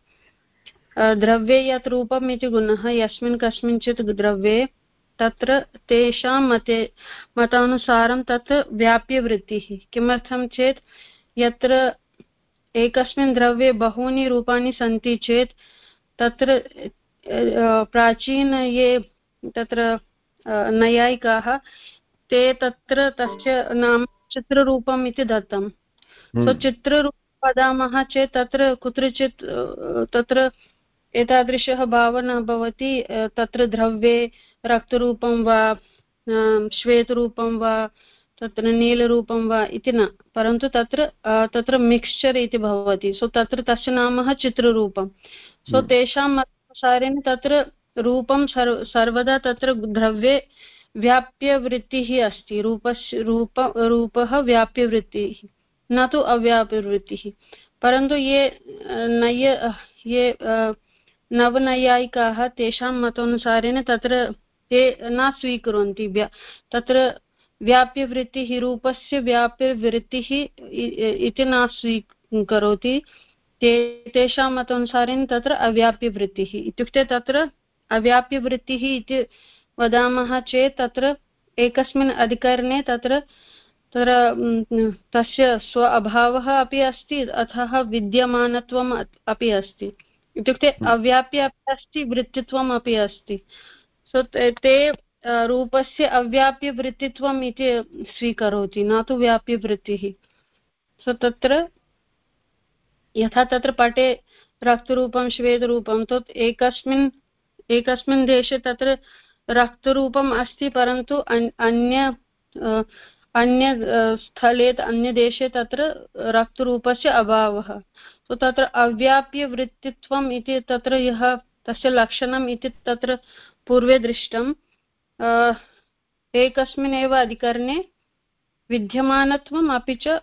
द्रव्ये यत् रूपम् इति गुणः यस्मिन् कस्मिंश्चित् द्रव्ये तत्र तेषां मते मतानुसारं तत् व्याप्यवृत्तिः। किमर्थं चेत् यत्र एकस्मिन् द्रव्ये बहूनि रूपाणि सन्ति चेत् तत्र प्राचीन ये तत्र नैयायिकाः ते तत्र तस्य नाम चित्ररूपम् इति दत्तं सो हम्म। चित्ररूप वदामः चेत् तत्र कुत्रचित् तत्र एतादृशः भावना भवति तत्र द्रव्ये रक्तरूपं वा श्वेतरूपं वा तत्र नीलरूपं वा इति न। परन्तु तत्र तत्र मिक्स्चर् इति भवति। सो तत्र तस्य नाम चित्ररूपं सो हम्म। तेषां मतानुसारेण तत्र रूपं सर्व सर्वदा तत्र द्रव्ये व्याप्यवृत्तिः अस्ति। रूपस्य रूप रूपः व्याप्यवृत्तिः। न तु अव्याप्यवृत्तिः परन्तु ये, नय, ये नवनैयायिकाः तेषां मतानुसारेण तत्र ते न स्वीकुर्वन्ति तत्र व्याप्यवृत्तिः, रूपस्य व्याप्यवृत्तिः इति न स्वीकरोति, ते, तेषां मतानुसारेण तत्र अव्याप्यवृत्तिः। इत्युक्ते तत्र अव्याप्यवृत्तिः इति वदामः चेत् तत्र एकस्मिन् अधिकरणे तत्र तत्र तस्य स्व अभावः अपि अस्ति अतः विद्यमानत्वम् अपि अस्ति। इत्युक्ते अव्याप्य अपि अस्ति वृत्तित्वम् अपि अस्ति। सो ते रूपस्य अव्याप्यवृत्तित्वम् इति स्वीकरोति न तु व्याप्यवृत्तिः सो तत्र यथा तत्र पटे रक्तरूपं श्वेतरूपं तत् एकस्मिन् एकस्मिन् देशे तत्र रक्तरूपम् अस्ति परन्तु अन्य अन्य स्थले अन्यदेशे तत्र रक्तरूपस्य अभावः। तो तत्र अव्याप्यवृत्तित्वम् इति तत्र यः तस्य लक्षणम् इति तत्र पूर्वे दृष्टम्। एकस्मिन् एव अधिकरणे विद्यमानत्वम् अपि च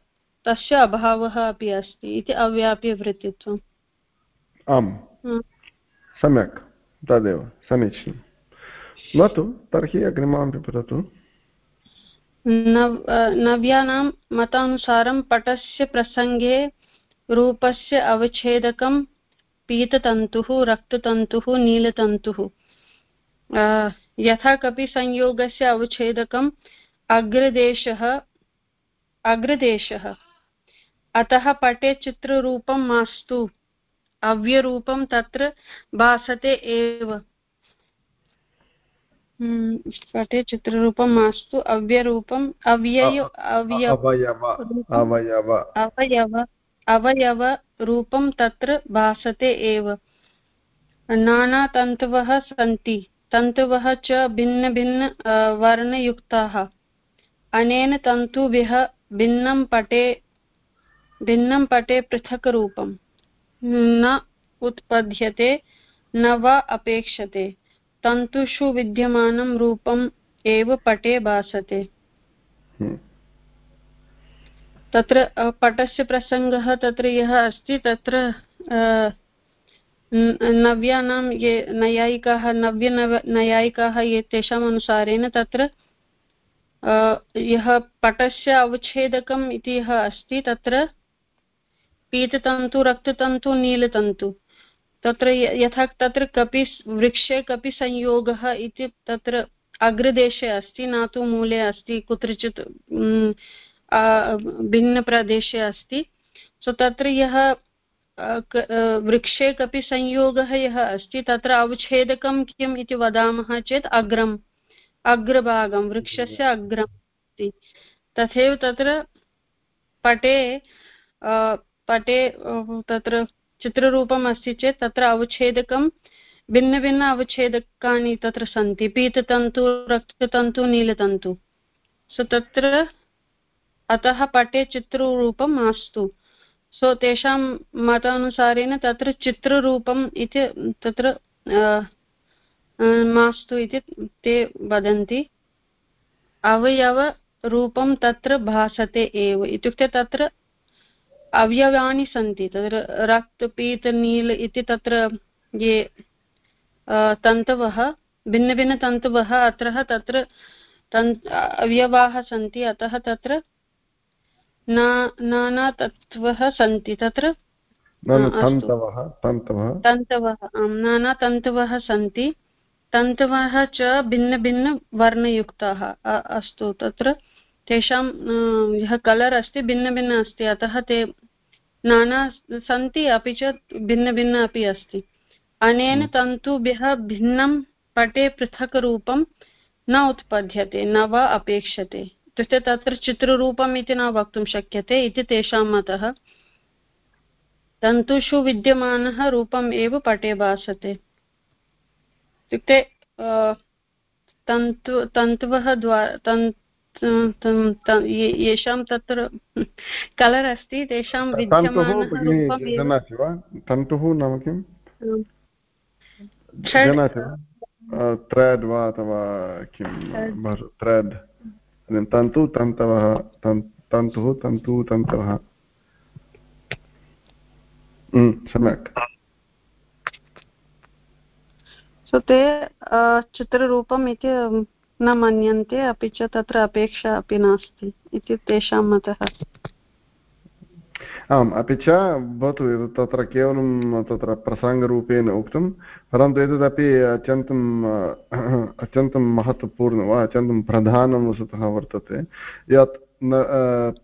तस्य अभावः अपि अस्ति इति अव्याप्यवृत्तित्वम् आम्। सम्यक्। तदेव। समीचीनं भवतु तर्हि अग्रिममपि पठतु नव्यानां मतानुसारं पटस्य प्रसङ्गे रूपस्य अवच्छेदकं पीततन्तुः, रक्ततन्तुः, नीलतन्तुः। यथा कपिसंयोगस्य अवच्छेदकम् अग्रदेशः अग्रदेशः। अतः पटे चित्ररूपं मास्तु, अव्यरूपं तत्र भासते एव। पटे चित्ररूपं मास्तु अव्यरूपम् अव्यय अवयव अवयवरूपं तत्र भासते एव। नानातन्तवः सन्ति तन्तवः च भिन्नभिन्न वर्णयुक्ताः। अनेन तन्तुभिः भिन्नं पटे भिन्नं पटे पृथक् रूपं न उत्पद्यते न वा अपेक्षते। तन्तुषु विद्यमानं रूपम् एव पटे भासते हम्म। तत्र पटस्य प्रसङ्गः तत्र यः अस्ति तत्र नव्यानां ये नैयायिकाः नव्यनव नैयायिकाः ये तेषाम् अनुसारेण तत्र यः पटस्य अवच्छेदकम् इति यः अस्ति तत्र पीततन्तु रक्ततन्तु नीलतन्तु तत्र यथा तत्र कपि वृक्षे कपि संयोगः इति तत्र अग्रदेशे अस्ति न तु मूले अस्ति कुत्रचित् भिन्नप्रदेशे अस्ति। सो तत्र यः वृक्षे कपि संयोगः यः अस्ति तत्र अवच्छेदकं किम् इति वदामः चेत् अग्रम् अग्रभागं वृक्षस्य अग्रम् अस्ति। तथैव तत्र पटे पटे तत्र चित्ररूपम् अस्ति चेत् तत्र अवच्छेदकं भिन्नभिन्न अवच्छेदकानि तत्र सन्ति। पीततन्तु, रक्ततन्तु, नीलतन्तु। सो तत्र अतः पटे चित्ररूपं मास्तु। सो तेषां मतानुसारेण तत्र चित्ररूपम् इति तत्र मास्तु इति ते वदन्ति। अवयवरूपं तत्र भासते एव। इत्युक्ते तत्र अवयवानि सन्ति। तत्र रक्तपीतनील इति तत्र ये तन्तवः भिन्नभिन्नतन्तवः अत्र तत्र तन् अवयवाः सन्ति अतः तत्र नानातत्त्वः सन्ति। तत्र तन्तवः आं नानातन्तवः सन्ति। तन्तवः च भिन्नभिन्नवर्णयुक्ताः। अस्तु। तत्र तेषां यः कलर् अस्ति भिन्नभिन्न अस्ति। अतः ते नाना सन्ति अपि च भिन्नभिन्न अपि अस्ति। अनेन हम्म। तन्तुभ्यः भिन्नं पटे पृथक् रूपं न उत्पद्यते न वा अपेक्षते। इत्युक्ते तत्र चित्ररूपम् इति न वक्तुं शक्यते इति तेषां मतः। तन्तुषु विद्यमानः रूपम् एव पटे भासते। इत्युक्ते तन्तु तन्तवः द्वारा येषां तत्र कलर् अस्ति तेषां तन्तुः नाम किम् जानाति ट्रेड् वा अथवा किं ट्रेड् तन्तु तन्तवः तन्तुः तन्तु तन्तवः सम्यक् ते चित्ररूपम् इति न मन्यन्ते अपि च तत्र अपेक्षा अपि नास्ति इति तेषां मतः। आम्, अपि च भवतु तत्र केवलं तत्र प्रसङ्गरूपेण उक्तं परन्तु एतदपि अत्यन्तम् अत्यन्तं महत्त्वपूर्णं वा अत्यन्तं प्रधानं वस्तुतः वर्तते। यत्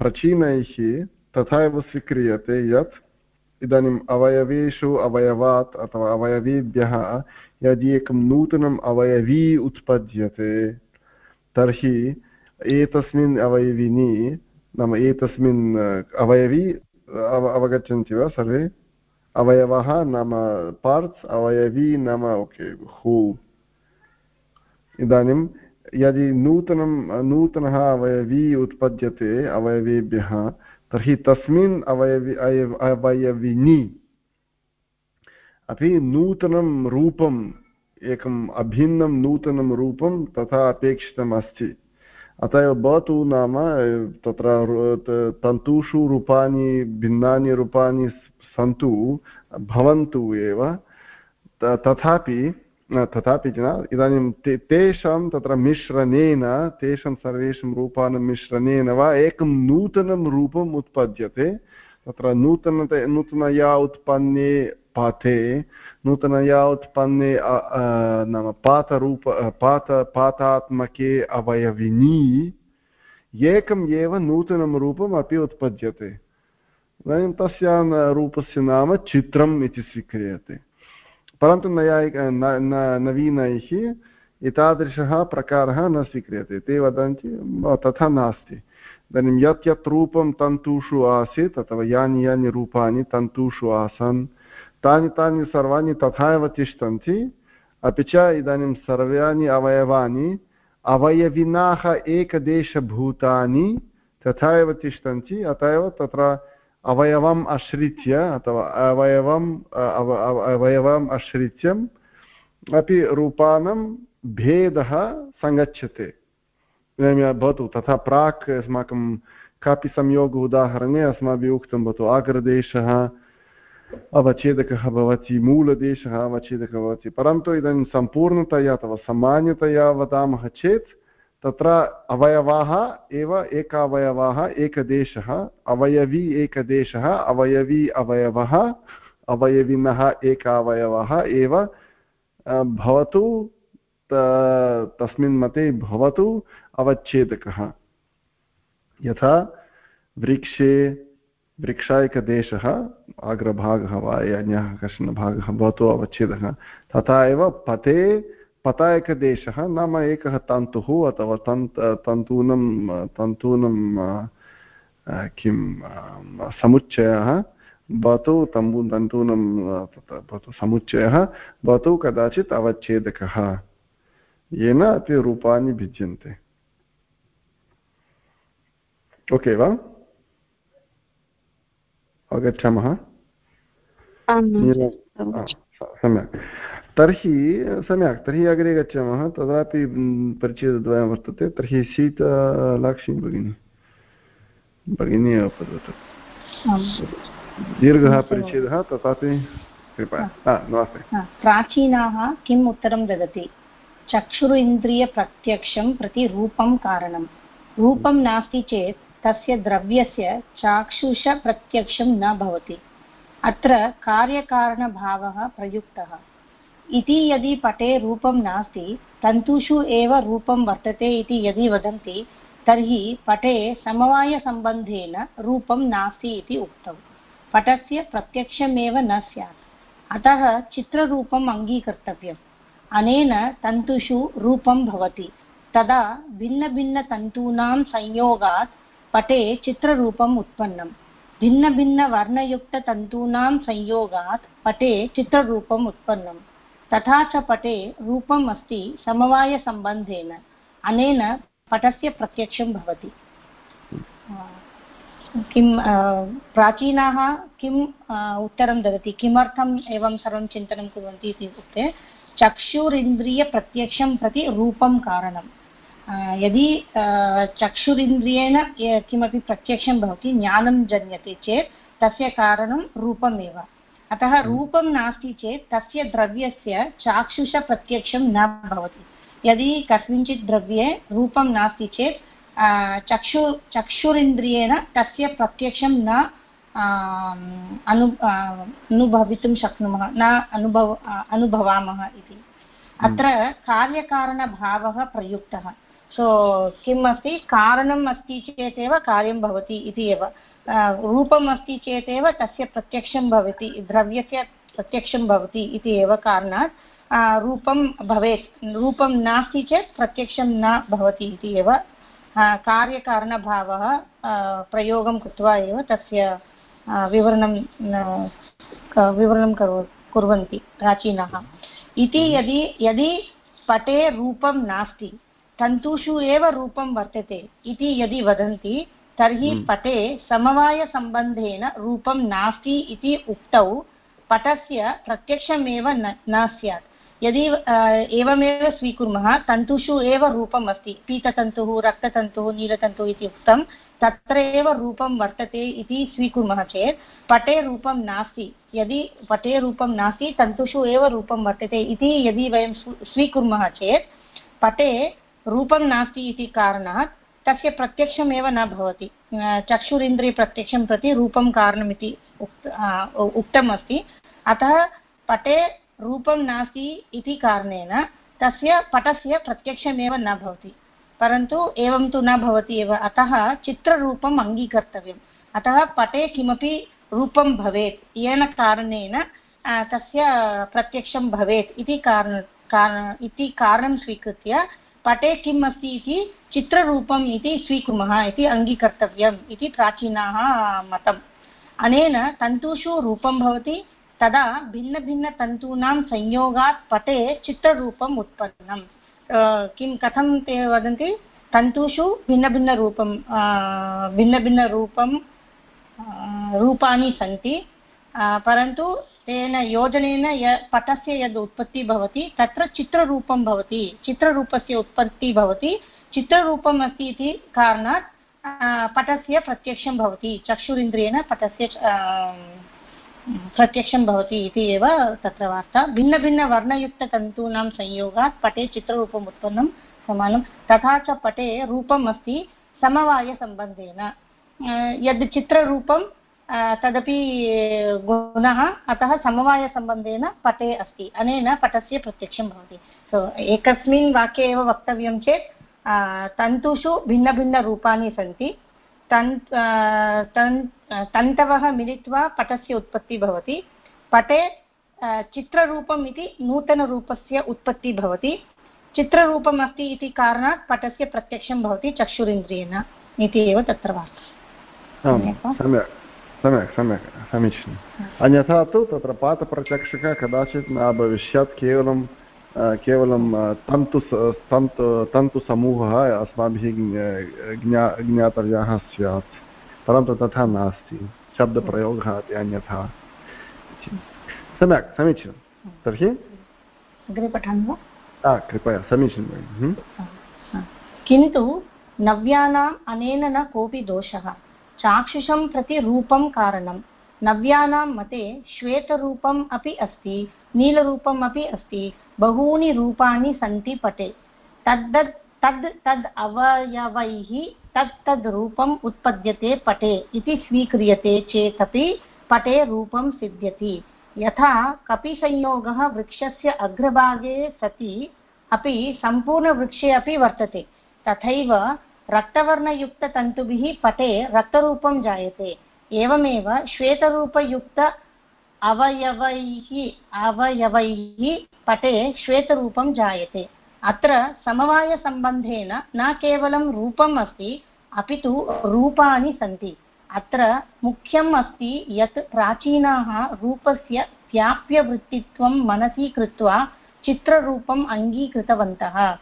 प्राचीनैः तथा एव स्वीक्रियते यत् इदानीम् अवयवेषु अवयवात् अथवा अवयवीभ्यः यदि एकं नूतनम् अवयवी उत्पद्यते, तर्हि एतस्मिन् अवयविनी, नाम एतस्मिन् अवयवी अव, अवगच्छन्ति वा सर्वे? अवयवः नाम पार्ट्स्, अवयवी नाम, ओके, हू। इदानीं यदि नूतनं, नूतनः अवयवी उत्पद्यते अवयवेभ्यः तर्हि तस्मिन् अवयवि अवयविनि। अपि नूतनं रूपम् एकम् अभिन्नं नूतनं रूपं तथा अपेक्षितम् अस्ति। अत एव भवतु नाम तत्र तन्तुषु रूपाणि, भिन्नानि रूपाणि सन्तु, भवन्तु एव। तथापि तथापि च इदानीं ते तेषां तत्र मिश्रणेन तेषां सर्वेषां रूपाणां मिश्रणेन वा एकं नूतनं रूपम् उत्पद्यते तत्र नूतनतया नूतनया उत्पन्ने पाठे नूतनया उत्पन्ने नाम पातरूप पात पातात्मके अवयविनी एकम् एव नूतनं रूपम् अपि उत्पद्यते इदानीं तस्य रूपस्य नाम चित्रम् इति स्वीक्रियते परन्तु नयायिक नवीनैः एतादृशः प्रकारः न स्वीक्रियते। ते वदन्ति तथा नास्ति। इदानीं यत् यत् रूपं तन्तुषु आसीत्, अथवा यानि यानि रूपाणि तन्तुषु आसन्, तानि तानि सर्वाणि तथा एव तिष्ठन्ति, अपि च इदानीं सर्वाणि अवयवानि अवयविनाः एकदेशभूतानि तथा एव तिष्ठन्ति अत एव तत्र अवयवम् आश्रित्य अथवा अवयवम् अवयवम् आश्रित्यम् अपि रूपाणां भेदः सङ्गच्छते भवतु तथा प्राक् अस्माकं कापि संयोग उदाहरणे अस्माभिः उक्तं भवतु आग्रदेशः अवच्छेदकः भवति मूलदेशः अवच्छेदकः भवति परन्तु इदानीं सम्पूर्णतया अथवा सामान्यतया वदामः चेत् तत्र अवयवाः एव एकावयवाः, एकदेशः, अवयवी एकदेशः, अवयवी अवयवः, अवयविनः एकावयवः एव भवतु तस्मिन् मते भवतु अवच्छेदकः। यथा वृक्षे, वृक्षायकदेशः, अग्रभागः वा अन्यः कश्चन भागः, भवतु अवच्छेदः तथा एव पते पतायकदेशः नाम एकः तन्तुः अथवा तन्त् तन्तूनं तन्तूनं किं समुच्चयः भवतु तम्बु तन्तूनं भवतु समुच्चयः भवतु कदाचित् अवच्छेदकः। येन अपि रूपाणि भिद्यन्ते। ओके वा? अवगच्छामः? सम्यक्। तर्हि सम्यक् तर्हि अग्रे गच्छामः तदापि परिचयद्वयं वर्तते तर्हि शीतलाक्ष्मी भगिनी भगिनी एव वदतु दीर्घः परिच्छेदः तथापि कृपया नमस्ते। प्राचीनाः किम् उत्तरं ददति? चक्षुरु इन्द्रियप्रत्यक्षं प्रति रूपं कारणं। रूपं नास्ति चेत् तस्य द्रव्यस्य चाक्षुषप्रत्यक्षं न भवति। अत्र कार्यकारणभावः प्रयुक्तः। इति यदि पटे रूपं नास्ति, तन्तुषु एव रूपं वर्तते इति यदि वदन्ति, तर्हि पटे समवायसम्बन्धेन रूपं नास्ति इति उक्तम् पटस्य प्रत्यक्षमेव न स्यात्। अतः चित्ररूपम् अङ्गीकर्तव्यम्। अनेन तन्तुषु रूपं भवति। तदा भिन्नभिन्नतन्तूनां संयोगात् पटे चित्ररूपम् उत्पन्नं भिन्नभिन्नवर्णयुक्ततन्तूनां संयोगात् पटे चित्ररूपम् उत्पन्नं तथा च पटे रूपम् अस्ति समवायसम्बन्धेन। अनेन पटस्य प्रत्यक्षं भवति। किं प्राचीनाः किम् उत्तरं ददति? किमर्थम् एवं सर्वं चिन्तनं कुर्वन्ति इति उक्ते, चक्षुरिन्द्रियप्रत्यक्षं प्रति रूपं कारणं यदि चक्षुरिन्द्रियेण किमपि प्रत्यक्षं भवति, ज्ञानं जन्यते चेत्, तस्य कारणं रूपमेव। अतः। रूपं नास्ति चेत् तस्य द्रव्यस्य चाक्षुषप्रत्यक्षं न भवति यदि कस्मिंश्चित् द्रव्ये रूपं नास्ति चेत् चक्षु चक्षुरिन्द्रियेण तस्य प्रत्यक्षं न अनु अनुभवितुं शक्नुमः न अनुभव अनुभवामः इति हम्म। अत्र कार्यकारणभावः प्रयुक्तः सो किम् अस्ति कारणम् अस्ति चेदेव कार्यं भवति इति एव रूपम् अस्ति चेदेव तस्य प्रत्यक्षं भवति द्रव्यस्य प्रत्यक्षं भवति इति एव कारणात् रूपं भवेत् रूपं नास्ति चेत् प्रत्यक्षं न भवति इति एव कार्यकारणभावः प्रयोगं कृत्वा एव तस्य विवरणं विवरणं करो कुर्वन्ति प्राचीनाः इति हम्म। यदि यदि पटे रूपं नास्ति तन्तुषु एव रूपं वर्तते इति यदि वदन्ति तर्हि हम्म। पटे समवायसम्बन्धेन रूपं नास्ति इति उक्तौ पटस्य प्रत्यक्षमेव न स्यात्। यदि एवमेव स्वीकुर्मः तन्तुषु एव रूपम् अस्ति। पीततन्तुः रक्ततन्तुः नीलतन्तुः इति उक्तं तत्र एव रूपं वर्तते इति स्वीकुर्मः चेत् पटे रूपं नास्ति। यदि पटे रूपं नास्ति तन्तुषु एव रूपं वर्तते इति यदि वयं स्वीकुर्मः चेत् पटे रूपं नास्ति इति कारणात् तस्य प्रत्यक्षमेव न भवति। चक्षुरिन्द्रियप्रत्यक्षं प्रति रूपं कारणमिति उक्त उक्तमस्ति। अतः पटे रूपं नास्ति इति कारणेन तस्य पटस्य प्रत्यक्षमेव न भवति। परन्तु एवं तु न भवति एव। अतः चित्ररूपम् अङ्गीकर्तव्यम्। अतः पटे किमपि रूपं भवेत्। येन कारणेन तस्य प्रत्यक्षं भवेत् इति कारण, इति कारणं स्वीकृत्य पटे किम् अस्ति इति चित्ररूपम् इति स्वीकुर्मः इति अङ्गीकर्तव्यम् इति प्राचीनाः मतम्। अनेन तन्तुषु रूपं भवति, तदा भिन्नभिन्नतन्तूनां संयोगात् पटे चित्ररूपम् उत्पन्नं किं कथं ते वदन्ति? तन्तुषु भिन्नभिन्नरूपं भिन्नभिन्नरूपं रूपाणि सन्ति परन्तु तेन योजनेन य, पटस्य यद् उत्पत्तिः भवति, तत्र चित्ररूपं भवति। चित्ररूपस्य उत्पत्तिः भवति। चित्ररूपम् अस्ति इति कारणात् पटस्य प्रत्यक्षं भवति। चक्षुरिन्द्रियेण पटस्य प्रत्यक्षं भवति इति एव तत्र वार्ता। भिन्नभिन्नवर्णयुक्ततन्तूनां संयोगात् पटे चित्ररूपम् उत्पन्नं समानं। तथा च पटे रूपम् अस्ति समवायसम्बन्धेन यद् चित्ररूपं तदपि गुणः अतः समवायसम्बन्धेन पटे अस्ति। अनेन पटस्य प्रत्यक्षं भवति। सो एकस्मिन् वाक्ये एव वक्तव्यं चेत् तन्तुषु भिन्नभिन्नरूपाणि सन्ति। तन् तन् तन्तवः मिलित्वा पटस्य उत्पत्तिः भवति। पटे चित्ररूपम् इति नूतनरूपस्य उत्पत्तिः भवति। चित्ररूपम् अस्ति इति कारणात् पटस्य प्रत्यक्षं भवति चक्षुरिन्द्रियेण। इति एव तत्र वार्ता सम्यक्। सम्यक् सम्यक् समीचीनम्। अन्यथा तु तत्र पातप्रत्यक्षः कदाचित् न भविष्यत् केवलं केवलं तन्तु तन्तु तन्तुसमूहः अस्माभिः ज्ञा ज्ञातव्यः स्यात्। परन्तु तथा नास्ति। शब्दप्रयोगः अपि अन्यथा। सम्यक् समीचीनं तर्हि? अग्रे पठामि वा? कृपया समीचीनं किन्तु नव्यानाम् अनेन न कोऽपि दोषः। चाक्षुषं प्रति रूपं कारणं। नव्यानां मते श्वेतरूपम् अपि अस्ति नीलरूपम् अपि अस्ति, बहूनि रूपाणि सन्ति पटे। तद् तद् तद् अवयवैः तत् तद् रूपम् उत्पद्यते पटे इति स्वीक्रियते चेदपि पटे रूपं सिद्ध्यति। यथा कपिसंयोगः वृक्षस्य अग्रभागे सति अपि सम्पूर्णवृक्षे अपि वर्तते। तथैव रक्तवर्णयुक्ततन्तुभिः पटे रक्तरूपं जायते। एवमेव श्वेतरूपयुक्त अवयवैः अवयवैः पटे श्वेतरूपं जायते। अत्र समवायसम्बन्धेन न केवलं रूपम् अस्ति, अपि तु रूपाणि सन्ति। अत्र मुख्यम् अस्ति यत् प्राचीनाः रूपस्य व्याप्यवृत्तित्वं मनसि कृत्वा चित्ररूपम् अङ्गीकृतवन्तः।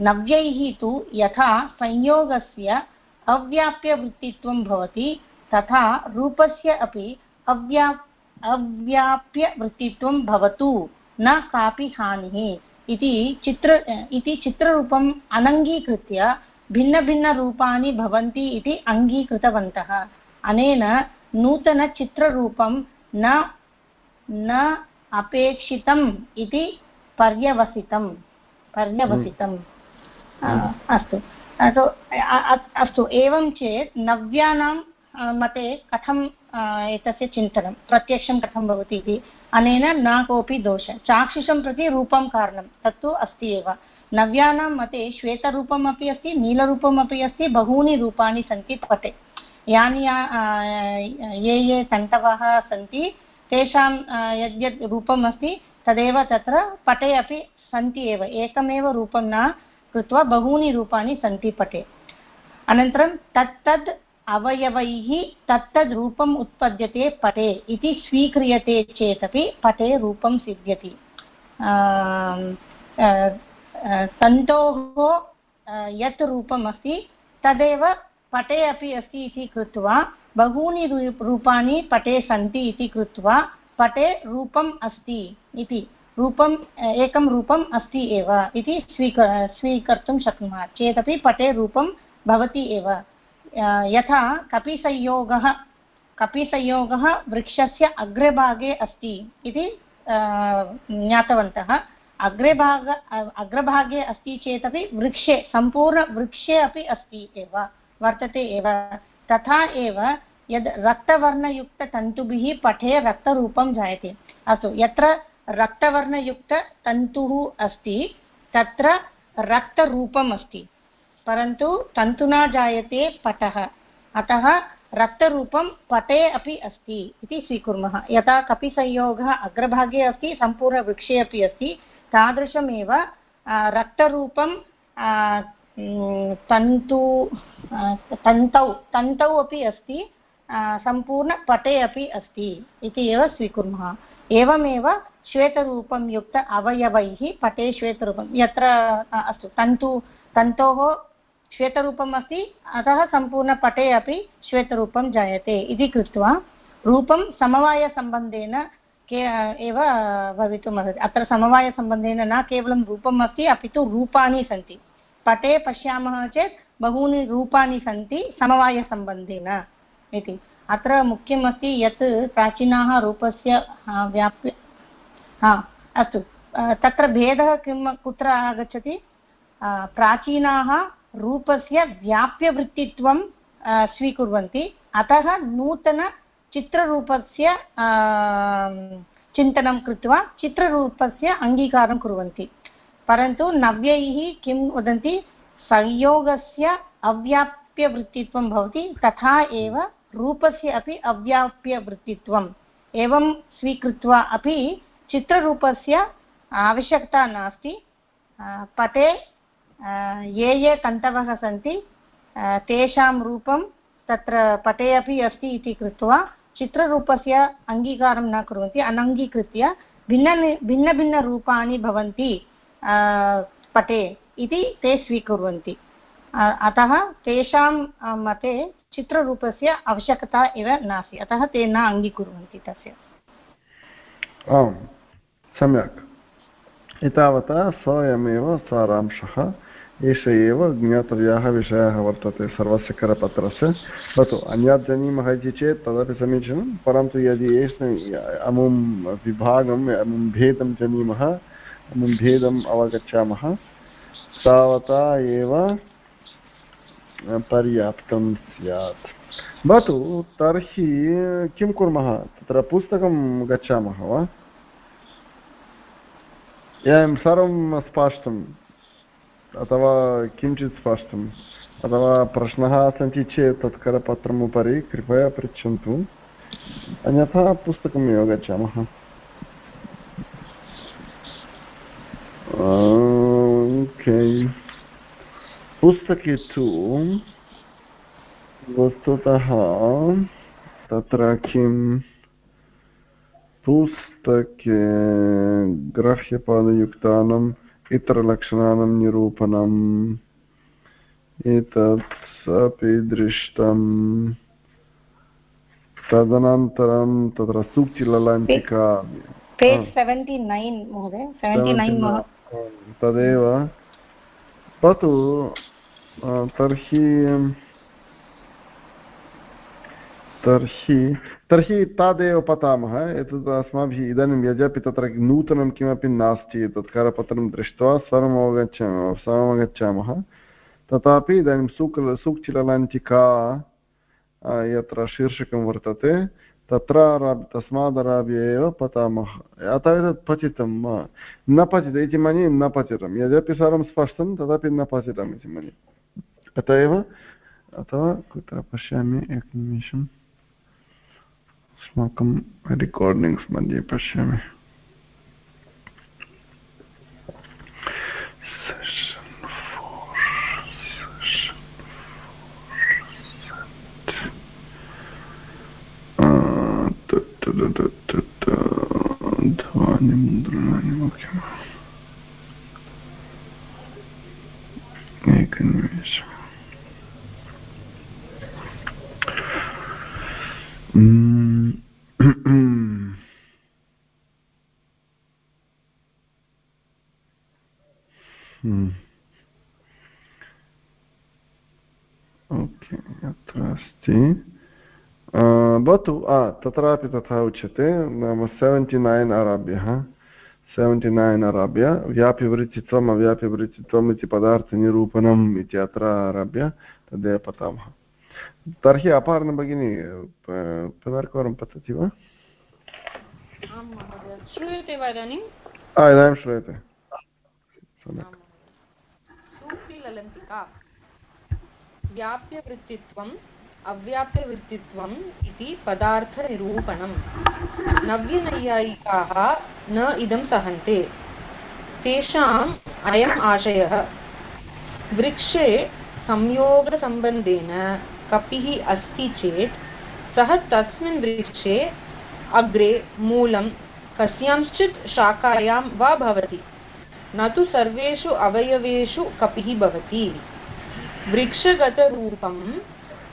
नव्यैः तु यथा संयोगस्य अव्याप्यवृत्तित्वं भवति, तथा रूपस्य अपि अव्याप् अव्याप्यवृत्तित्वं भवतु, न कापि हानिः। इति चित्र, इति चित्ररूपम् अनङ्गीकृत्य भिन्नभिन्नरूपाणि भवन्ति इति अङ्गीकृतवन्तः। अनेन नूतनचित्ररूपं न न अपेक्षितम् इति पर्यवसितं पर्यवसितम्। अस्तु अस्तु एवं चेत् नव्यानां मते कथम् एतस्य चिन्तनं प्रत्यक्षं कथं भवति इति अनेन न कोऽपि दोषः चाक्षुषं प्रति रूपं कारणं तत्तु अस्ति एव नव्यानां मते श्वेतरूपम् अपि अस्ति नीलरूपम् अपि अस्ति बहूनि रूपाणि सन्ति पटे यानि ये ये तन्तवः सन्ति तेषां यद्यद् रूपम् अस्ति तदेव तत्र पटे अपि सन्ति एव एकमेव रूपं न कृत्वा बहूनि रूपाणि सन्ति पटे। अनन्तरं तत्तद् अवयवैः तत्तद् रूपम् उत्पद्यते पटे इति स्वीक्रियते चेदपि पटे रूपं सिद्ध्यति। तन्तोः यत् रूपम् अस्ति तदेव पटे अपि अस्ति इति कृत्वा बहूनि रूपाणि पटे सन्ति इति कृत्वा पटे रूपम् अस्ति इति। रूपम् एकं रूपम् अस्ति एव इति स्वीक, स्वीकर्तुं शक्नुमः। चेदपि पटे रूपं भवति एव। यथा कपिसंयोगः कपिसंयोगः वृक्षस्य अग्रभागे अस्ति इति ज्ञातवन्तः। अग्रभाग अग्रभागे अस्ति चेदपि वृक्षे सम्पूर्णवृक्षे अपि अस्ति एव, वर्तते एव। तथा एव यद् रक्तवर्णयुक्ततन्तुभिः पठे रक्तरूपं जायते। अस्तु, यत्र रक्तवर्णयुक्ततन्तुः अस्ति, तत्र रक्तरूपम् अस्ति। परन्तु तन्तुना जायते पटः। अतः रक्तरूपं पटे अपि अस्ति इति स्वीकुर्मः। यथा कपिसंयोगः अग्रभागे अस्ति, सम्पूर्णवृक्षे अपि अस्ति, तादृशमेव रक्तरूपं तन्तु तन्तौ तन्तौ अपि अस्ति सम्पूर्णपटे अपि अस्ति इति एव स्वीकुर्मः। एवमेव श्वेतरूपं युक्त अवयवैः पटे श्वेतरूपं। यत्र अस्तु, तन्तु, तन्तोः श्वेतरूपम् अस्ति अतः सम्पूर्णपटे अपि श्वेतरूपं जायते इति कृत्वा रूपं समवायसम्बन्धेन के एव भवितुमर्हति। अत्र समवायसम्बन्धेन न केवलं रूपम् अस्ति अपि तु रूपाणि सन्ति। पटे पश्यामः चेत् बहूनि रूपाणि सन्ति समवायसम्बन्धेन इति। अत्र मुख्यम् अस्ति यत् प्राचीनाः रूपस्य व्याप्य, हा, अस्तु। तत्र भेदः किं कुत्र आगच्छति? प्राचीनाः रूपस्य व्याप्यवृत्तित्वं स्वीकुर्वन्ति। अतः नूतनचित्ररूपस्य चिन्तनं कृत्वा चित्ररूपस्य अङ्गीकारं कुर्वन्ति। परन्तु नव्यैः किं वदन्ति? संयोगस्य अव्याप्यवृत्तित्वं भवति। तथा एव रूपस्य अपि अव्याप्यवृत्तित्वम् एवं स्वीकृत्वा अपि चित्ररूपस्य आवश्यकता नास्ति। पटे ये ये तन्तवः सन्ति तेषां रूपं तत्र पटे अपि अस्ति इति कृत्वा चित्ररूपस्य अङ्गीकारं न कुर्वन्ति, अनङ्गीकृत्य भिन्न भिन्नभिन्नरूपाणि भवन्ति पटे इति ते स्वीकुर्वन्ति। अतः तेषां मते चित्ररूपस्य आवश्यकता एव नास्ति। अतः ते न अङ्गीकुर्वन्ति तस्य। आम्, सम्यक्। एतावता स्वयमेव सारांशः। एष एव ज्ञातव्याः विषयः वर्तते सर्वस्य करपत्रस्य। भवतु, अन्यत् जानीमः इति चेत् तदपि समीचीनं। परन्तु यदि एष अमुं विभागम् अमुं भेदं जानीमः, अमुं भेदम् अवगच्छामः, तावता एव पर्याप्तं स्यात्। भवतु, तर्हि किं कुर्मः? तत्र पुस्तकं गच्छामः वा? एवं सर्वं स्पष्टम्, अथवा किञ्चित् स्पष्टम्, अथवा प्रश्नः सन्ति चेत् तत् करपत्रम् उपरि कृपया पृच्छन्तु। अन्यथा पुस्तकमेव गच्छामः। ओके। पुस्तके तु वस्तुतः तत्र किम् पुस्तके ग्राह्यपादयुक्तानाम् इतरलक्षणानां निरूपणम् एतत् अपि दृष्टम्। तदनन्तरं तत्र सूक्तिललान्तिका। तदेव। भवतु तर्हि तर्हि तर्हि तादेव पठामः एतत् अस्माभिः इदानीं यद्यपि तत्र नूतनं किमपि नास्ति तत् करपत्रं दृष्ट्वा सर्वम् अवगच्छामः सर्वमवगच्छामः। तथापि इदानीं सूक् सूक्चिललाञ्चिका यत्र शीर्षकं वर्तते तत्र तस्मादारभ्य एव पठामः अतः एतत् पठितं न पठितम् इति मन्ये न पठितं यद्यपि सर्वं स्पष्टं, तदपि न पठितम् इति मन्ये। अत एव अथवा कुत्र पश्यामि एकनिमिषम् अस्माकं रेकार्डिङ्ग्स् मध्ये पश्यामि ध्वनिमुद्रणानि मुख्यम् एकनिमेषम् ओके अत्र अस्ति भवतु तत्रापि तथा उच्यते नाम सेवेण्टि नैन् आरभ्यः सेवेण्टि नैन् आरभ्य व्याप्यवृत्तित्वम् अव्याप्यवृत्तित्वम् इति पदार्थनिरूपणम् इति अत्र आरभ्य तदेव पठामः तर्हि अपारण भगिनी पुनर्कवारं पतति वा श्रूयते वा इदानीं इदानीं श्रूयते व्याप्यवृत्तित्वम् अव्याप्यवृत्तित्वम् इति पदार्थनिरूपणम् नव्यनैयायिकाः न इदं सहन्ते तेषाम् अयम् आशयः वृक्षे संयोगसम्बन्धेन कपिः अस्ति चेत् सः तस्मिन् वृक्षे अग्रे मूलं कस्यांश्चित् शाखायां वा भवति। न तु सर्वेषु अवयवेषु कपिः भवति। वृक्षगतरूपं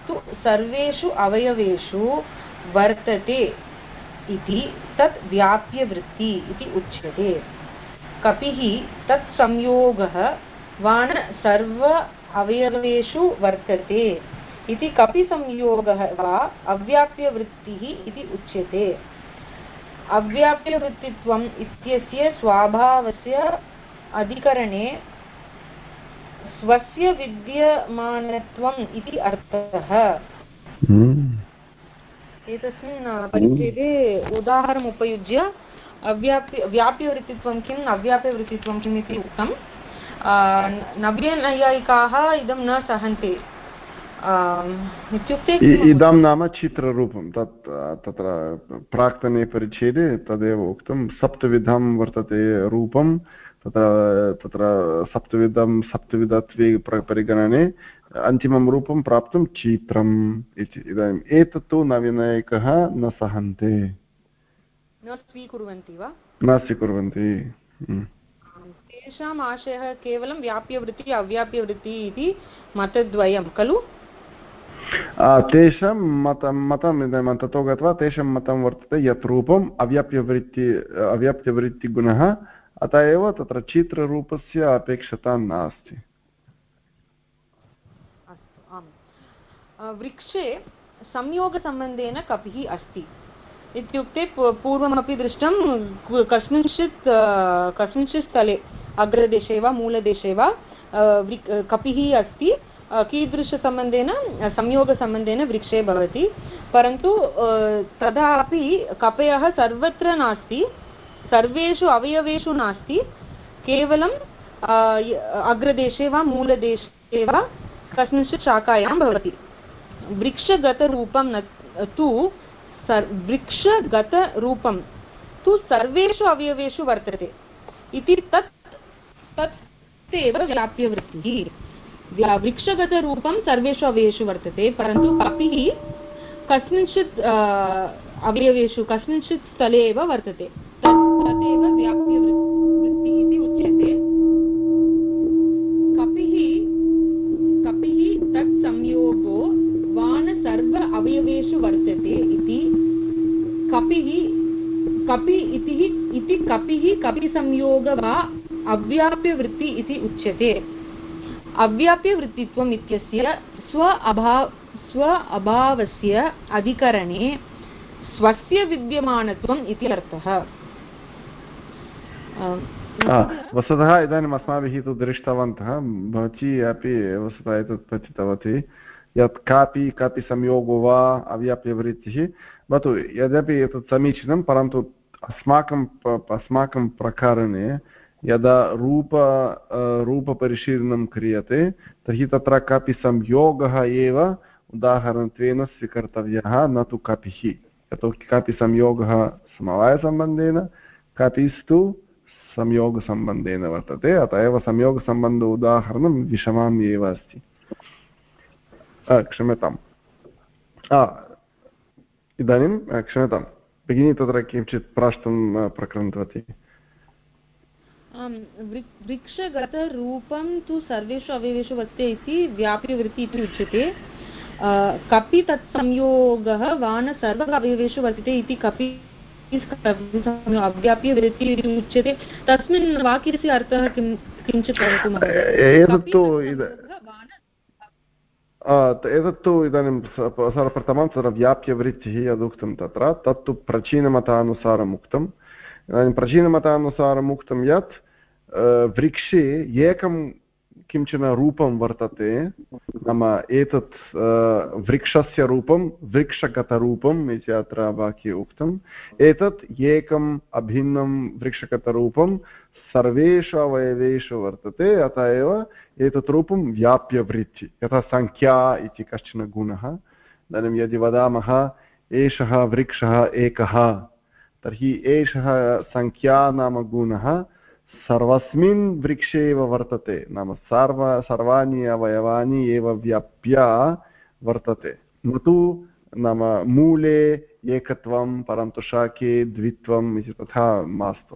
तु सर्वेषु अवयवेषु वर्तते इति तत् व्याप्यवृत्ति इति उच्यते। कपिः तत् संयोगः वाण सर्व अवयवेषु वर्तते। इति कपिसंयोगः वा अव्याप्यवृत्तिः इति उच्यते। अव्याप्यवृत्तित्वम् इत्यस्य स्वभावस्य अधिकरणे स्वस्य विद्यमानत्वम् इति अर्थः। हम्म। एतस्मिन् परिच्छेदे उदाहरणम् उपयुज्य अव्याप्य व्याप्यवृत्तित्वं किम् अव्याप्यवृत्तित्वं किम् इति उक्तं नव्यनैयायिकाः इदं न सहन्ति। इत्युक्ते इदं नाम चित्ररूपं तत् तत्र प्राक्तने परिच्छेदे तदेव उक्तं सप्तविधं वर्तते रूपं तत्र तत्र सप्तविधं सप्तविधत्वे परिगणने अन्तिमं रूपं प्राप्तुं चित्रम् इति इदानीम् एतत्तु नवीनैकः न सहन्ते न स्वीकुर्वन्ति वा न स्वीकुर्वन्ति। तेषाम् आशयः केवलं व्याप्यवृत्तिः अव्याप्यवृत्तिः इति मतद्वयं खलु तेषां मतं मतम् इदानीं ततो गत्वा तेषां मतं वर्तते यत् रूपम् अव्याप्यवृत्ति अव्याप्यवृत्तिगुणः अत एव तत्र चित्ररूपस्य अपेक्षता नास्ति वृक्षे संयोगसम्बन्धेन कपिः अस्ति। इत्युक्ते पूर्वमपि दृष्टं कस्मिंश्चित् कस्मिंश्चित् स्थले, अग्रदेशे वा मूलदेशे वा कपिः अस्ति। कीदृशसम्बन्धेन संयोगसम्बन्धेन वृक्षे भवति। परन्तु तदापि कपयः सर्वत्र नास्ति, सर्वेषु अवयवेषु नास्ति, केवलं अग्रदेशे वा मूलदेशे वा कस्मिंश्चित् शाखायां भवति। वृक्षगतरूपं तु वृक्षगतरूपं तु सर्वेषु अवयवेषु वर्तते। इति तत् तत् एव व्याप्यवृत्तिः। वृक्षगतरूपं सर्वेषु अवयवेषु वर्तते, परन्तु कपिः कस्मिंश्चित् अवयवेषु कस्मिंश्चित् स्थले एव वर्तते। तदेव व्याप्यवृत्तिः कपिः कपिः सर्व अवयवेषु वर्तते इति कपिः, कपि इति कपिसंयोग वा अव्याप्यवृत्ति इति उच्यते। अव्याप्यवृत्तित्वम् इत्यस्य स्व अभाव स्व अभावस्य अधिकरणे स्वस्य विद्यमानत्वम् इति अर्थः। वस्तुतः इदानीम् अस्माभिः तु दृष्टवन्तः, भवती अपि वस्तुतः एतत् पठितवती, यत् कापि कापि संयोगो वा अव्याप्यवृत्तिः भवतु यद्यपि एतत् समीचीनं, परन्तु अस्माकं अस्माकं प्रकरणे यदा रूप रूपपरिशीलनं क्रियते, तर्हि तत्र कापि संयोगः एव उदाहरणत्वेन स्वीकर्तव्यः, न तु कपिः। यतोहि कापि संयोगः समवायसम्बन्धेन, कपिस्तु संयोगसम्बन्धेन वर्तते, अत एव संयोगसम्बन्ध उदाहरणं विषमाम् एव अस्ति। क्षम्यताम्। इदानीं क्षम्यतां भगिनी, तत्र किञ्चित् प्राष्टं प्रकृतवती वृक्षगतरूपं तु सर्वेषु अवयवेषु वर्तते इति व्याप्यवृत्ति इति उच्यते। कपि तत् संयोगः वा सर्व अवयवेषु वर्तते इति कपि अव्याप्यवृत्ति इति उच्यते। तस्मिन् वाक्यस्य अर्थः किं किञ्चित् वदतु एतत्तु एतत्तु इदानीं सर्वप्रथमं तत्र व्याप्यवृत्तिः यदुक्तं तत्र तत्तु प्राचीनमतानुसारम् उक्तम् इदानीं प्राचीनमतानुसारम् उक्तं यत् वृक्षे एकं किंचन रूपं वर्तते नाम एतत् वृक्षस्य रूपं वृक्षगतरूपम् इति अत्र वाक्ये उक्तम् एतत् एकम् अभिन्नं वृक्षगतरूपं सर्वेषु अवयवेषु वर्तते अतः एव एतत् रूपं व्याप्यवृत्ति यथा सङ्ख्या इति कश्चन गुणः इदानीं यदि वदामः एषः वृक्षः एकः तर्हि एषः सङ्ख्या नाम गुणः सर्वस्मिन् वृक्षे एव वर्तते। नाम सर्व सर्वाणि अवयवानि एव व्याप्य वर्तते। न तु नाम मूले एकत्वं, परन्तु शाके द्वित्वम् इति तथा मास्तु।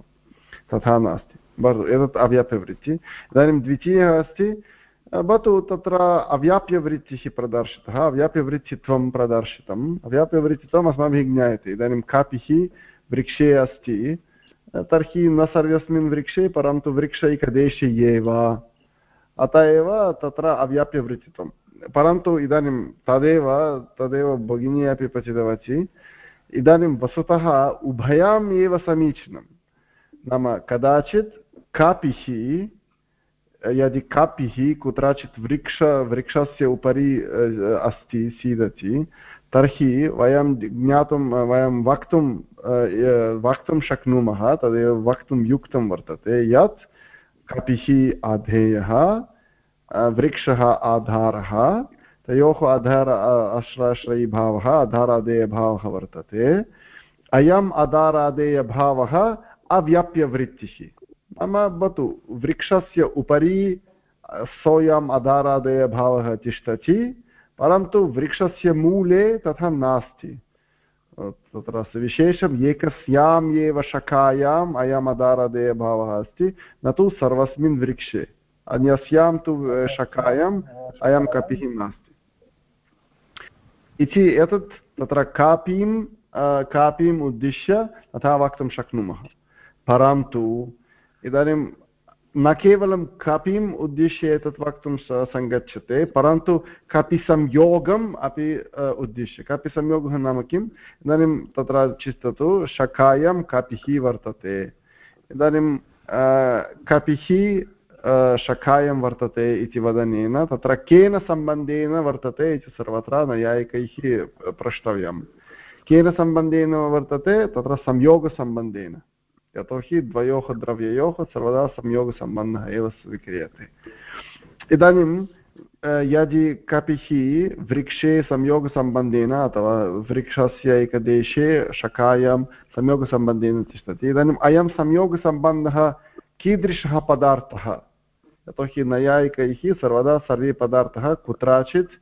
तथा नास्ति। एतत् अव्याप्यवृत्तिः। इदानीं द्वितीयः अस्ति। भवतु तत्र अव्याप्यवृत्तिः प्रदर्शितः। अव्याप्यवृत्तित्वं प्रदर्शितम्। अव्याप्यवृत्तित्वम् अस्माभिः ज्ञायते। इदानीं कापिः वृक्षे अस्ति। तर्हि न सर्वस्मिन् वृक्षे, परन्तु वृक्षैकदेशे एव अत एव तत्र अव्याप्यवृत्तित्वं। परन्तु इदानीं तदेव तदेव भगिनी अपि पठितवती, इदानीं वस्तुतः उभयाम् एव समीचीनं। नाम कदाचित् कापिः, यदि कापिः कुत्रचित् वृक्ष, वृक्षस्य उपरि अस्ति, सीदति तर्हि वयं ज्ञातुं वयं वक्तुं वक्तुं शक्नुमः, तदेव वक्तुं युक्तं वर्तते यत् कपिः आधेयः वृक्षः आधारः, तयोः आधार आश्राश्रयीभावः, आधारादेयभावः वर्तते। अयम् आधारादेयभावः अव्याप्यवृत्तिः। नाम भवतु, वृक्षस्य उपरि सोऽयम् आधारादेयभावः तिष्ठति परन्तु वृक्षस्य मूले तथा नास्ति तत्र विशेषम् एकस्याम् एव शाखायाम् अयम् अदारदेयभावः अस्ति न तु सर्वस्मिन् वृक्षे अन्यस्यां तु शाखायाम् अयं कपिः नास्ति इति एतत् तत्र कापीं कापीम् उद्दिश्य तथा वक्तुं शक्नुमः परन्तु इदानीं न केवलं कपिम् उद्दिश्य एतत् वक्तुं सङ्गच्छते, परन्तु कपिसंयोगम् अपि उद्दिश्य। कपिसंयोगः नाम किम्? इदानीं तत्र चिन्ततु, शखायां कपिः वर्तते। इदानीं कपिः शखायां वर्तते इति वदनेन, तत्र केन सम्बन्धेन वर्तते इति सर्वत्र नैयायिकैः प्रष्टव्यं केन सम्बन्धेन वर्तते? तत्र संयोगसम्बन्धेन। यतोहि द्वयोः द्रव्ययोः सर्वदा संयोगसम्बन्धः एव स्वीक्रियते इदानीं यदि कपिः वृक्षे संयोगसम्बन्धेन अथवा वृक्षस्य एकदेशे शकायां संयोगसम्बन्धेन तिष्ठति इदानीम् अयं संयोगसम्बन्धः कीदृशः पदार्थः यतोहि नैयायिकैः सर्वदा सर्वे पदार्थाः कुत्रचित्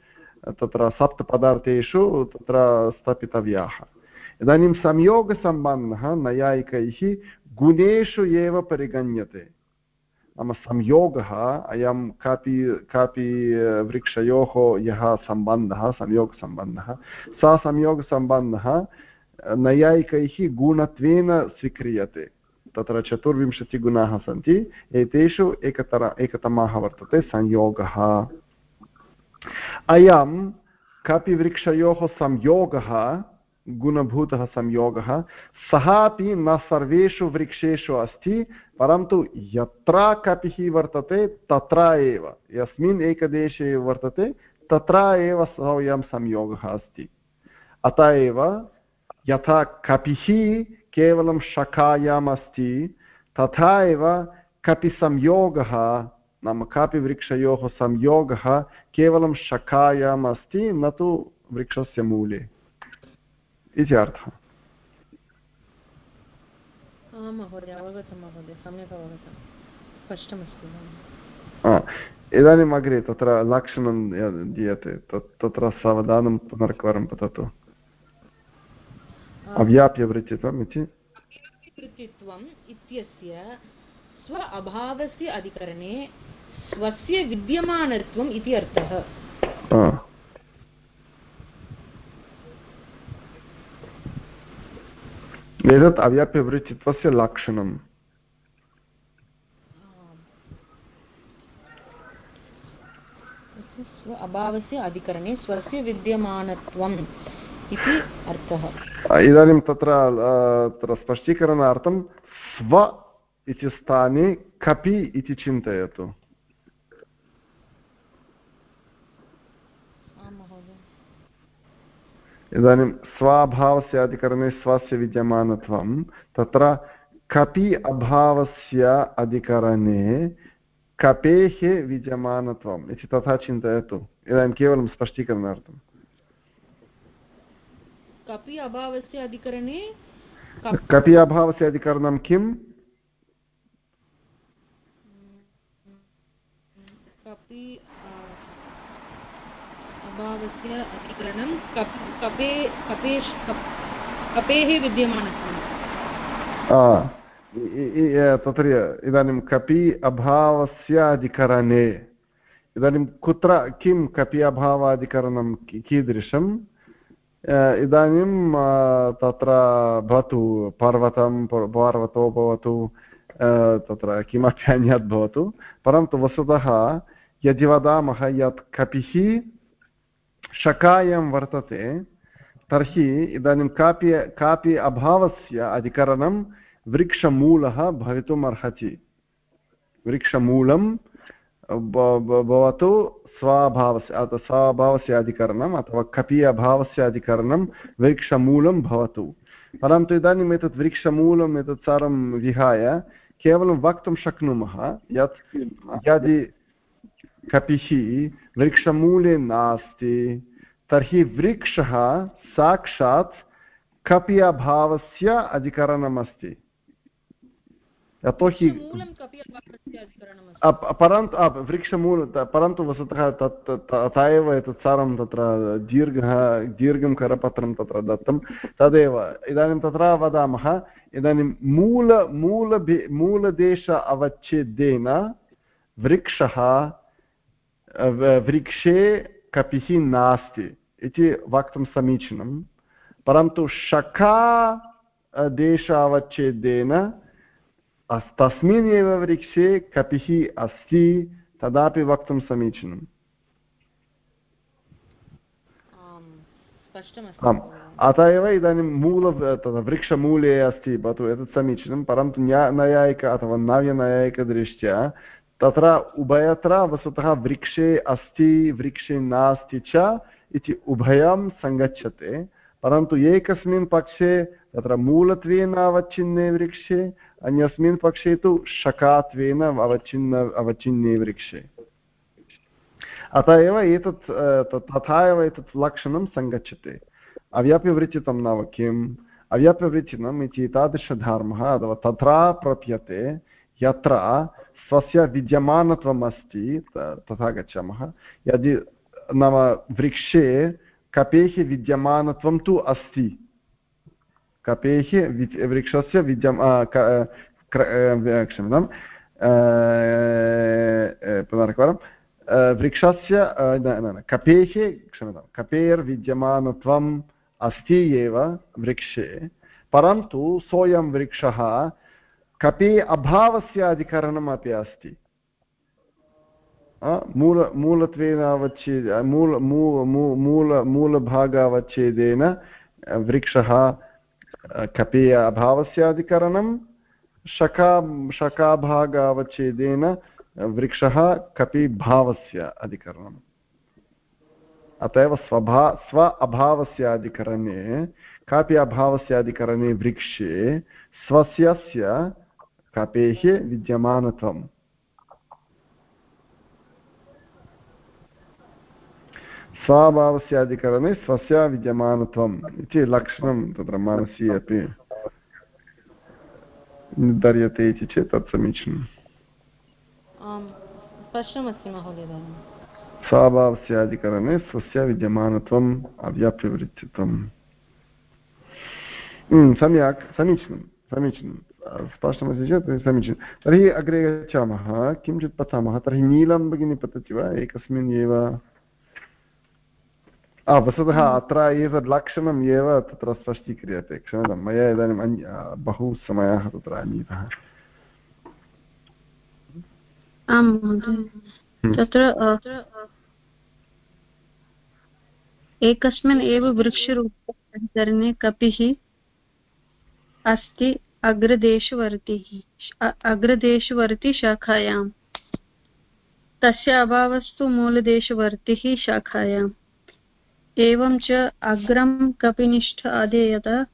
तत्र सप्तपदार्थेषु तत्र स्थापितव्याः इदानीं संयोगसम्बन्धः नैयायिकैः गुणेषु एव परिगण्यते नाम संयोगः अयं कापि कापि वृक्षयोः यः सम्बन्धः संयोगसम्बन्धः सः संयोगसम्बन्धः नैयायिकैः गुणत्वेन स्वीक्रियते तत्र चतुर्विंशतिगुणाः सन्ति एतेषु एकतर एकतमः वर्तते संयोगः अयं कापि वृक्षयोः संयोगः गुणभूतः संयोगः। सः अपि न सर्वेषु वृक्षेषु अस्ति, परन्तु यत्र कपिः वर्तते, तत्र एव। यस्मिन् एकदेशे वर्तते, तत्र एव सोऽयं संयोगः अस्ति। अत एव यथा कपिः केवलं शखायाम् अस्ति, तथा एव कपिसंयोगः, नाम कापि वृक्षयोः संयोगः केवलं शखायाम् अस्ति, न तु वृक्षस्य मूले। इति अर्थः इदानीम् अग्रे तत्र लक्षणं दीयते तत्र सावधानं पुनरेकवारं पततु अव्याप्यवृत्तित्वम् इति वृत्तित्वम् इत्यस्य स्व अभावस्य अधिकरणे स्वस्य विद्यमानत्वम् इति अर्थः एतत् अव्याप्यवृत्तित्वस्य लक्षणम् अभावस्य अधिकरणे स्वस्य विद्यमानत्वम् इति अर्थः इदानीं तत्र तत्र स्पष्टीकरणार्थं स्व इति स्थाने कपि इति चिन्तयतु इदानीं स्वाभावस्य अधिकरणे स्वस्य विद्यमानत्वं तत्र कपि अभावस्य अधिकरणे कपेः विद्यमानत्वम् इति तथा चिन्तयतु। इदानीं केवलं स्पष्टीकरणार्थं। कपि अभावस्य अधिकरणे कपि अभावस्य अधिकरणं किम्? कपि अभावस्य अधिकरणं कपे कपेश् कपेः विद्यमानत्वं। तत्र इदानीं कपि अभावस्य अधिकरणे इदानीं कुत्र, किं कपि अभावाधिकरणं कीदृशम् इदानीं तत्र भवतु पर्वतं पर्वतो भवतु तत्र किमपि अन्यत् भवतु। परन्तु वस्तुतः यदि वदामः यत् कपिः शकायं वर्तते, तर्हि इदानीं कापि कापि अभावस्य अधिकरणं वृक्षमूलः भवितुम् अर्हति। वृक्षमूलं भवतु स्वाभावस्य स्वाभावस्य अधिकरणम् अथवा कपि अभावस्य अधिकरणं वृक्षमूलं भवतु। परन्तु इदानीम् एतत् वृक्षमूलम्, एतत् सर्वं विहाय केवलं वक्तुं शक्नुमः, यत् यदि कपिः वृक्षमूले नास्ति तर्हि वृक्षः साक्षात् कपि अभावस्य अधिकरणमस्ति यतोहि परन्तु वृक्षमूल परन्तु वस्तुतः तत् तथा एव एतत् सर्वं तत्र दीर्घः दीर्घं करपत्रं तत्र दत्तं तदेव इदानीं तत्र वदामः इदानीं मूल मूलभि मूलदेश अवच्छेदेन वृक्षः वृक्षे कपिः नास्ति इति वक्तुं समीचीनं परन्तु शखा देश अवच्छेदेन तस्मिन् एव वृक्षे कपिः अस्ति तदापि वक्तुं समीचीनम् आम् अतः एव इदानीं मूल तत्र वृक्षमूले अस्ति भवतु एतत् समीचीनं परन्तु न्या नैयायिक अथवा नव्यनैयायिकदृष्ट्या तत्र उभयत्र वस्तुतः वृक्षे अस्ति, वृक्षे नास्ति च इति उभयं सङ्गच्छते। परन्तु एकस्मिन् पक्षे तत्र मूलत्वेन अवच्छिन्ने वृक्षे, अन्यस्मिन् पक्षे तु शकात्वेन अवच्छिन्न, अवच्छिन्ने वृक्षे। अतः एव एतत् तथा एव एतत् लक्षणं सङ्गच्छते। अव्याप्यवृचितं नाम किम्? अव्याप्यवृचिनम् इति तादृशधर्मः अथवा तत्र प्राप्यते यत्र स्वस्य विद्यमानत्वम् अस्ति तथा गच्छामः। यदि नाम वृक्षे कपेः विद्यमानत्वं तु अस्ति। कपेः वृक्षस्य विद्यम क्षम्यतां पुनरेकवारं वृक्षस्य कपेः क्षम्यतां कपि अभावस्य अधिकरणम् अस्ति। मूल, मूलत्वेन अवच्छेद, मूल मूल, मूलभागावच्छेदेन वृक्षः कपि अभावस्य अधिकरणं शका शकाभागावच्छेदेन वृक्षः कपि अधिकरणम्। अत एव स्वभा, स्व अभावस्य अधिकरणे, कापि अभावस्य वृक्षे स्वस्यस्य कपेः विद्यमानत्वम् स्वाभावस्य अधिकरणे स्वस्य विद्यमानत्वम् इति लक्षणं तत्र मनसि अपि निर्धार्यते इति चेत् तत् समीचीनम् स्वाभावस्य अधिकरणे स्वस्य विद्यमानत्वम् अव्याप्यवृत्तित्वम् सम्यक् समीचीनं समीचीनं स्पष्टमस्ति चेत् समीचीनं। तर्हि अग्रे गच्छामः। किञ्चित् पठामः। तर्हि नीलं भगिनी पतति वा? एकस्मिन् एव। वस्तुतः अत्र एतद् लक्षणम् एव तत्र स्पष्टीक्रियते। क्षम्यतां मया इदानीम् अन्य बहु समयः तत्र आं महोदय। हम्म। तत्र एकस्मिन् एव वृक्षरूपे कपिः अस्ति। अग्रदेशवर्तिः अग्रदेशवर्ति शाखायाम् तस्य अभावस्तु मूलदेशवर्तिः शाखायाम् एवं च अग्रं कपिनिष्ठ अधेयता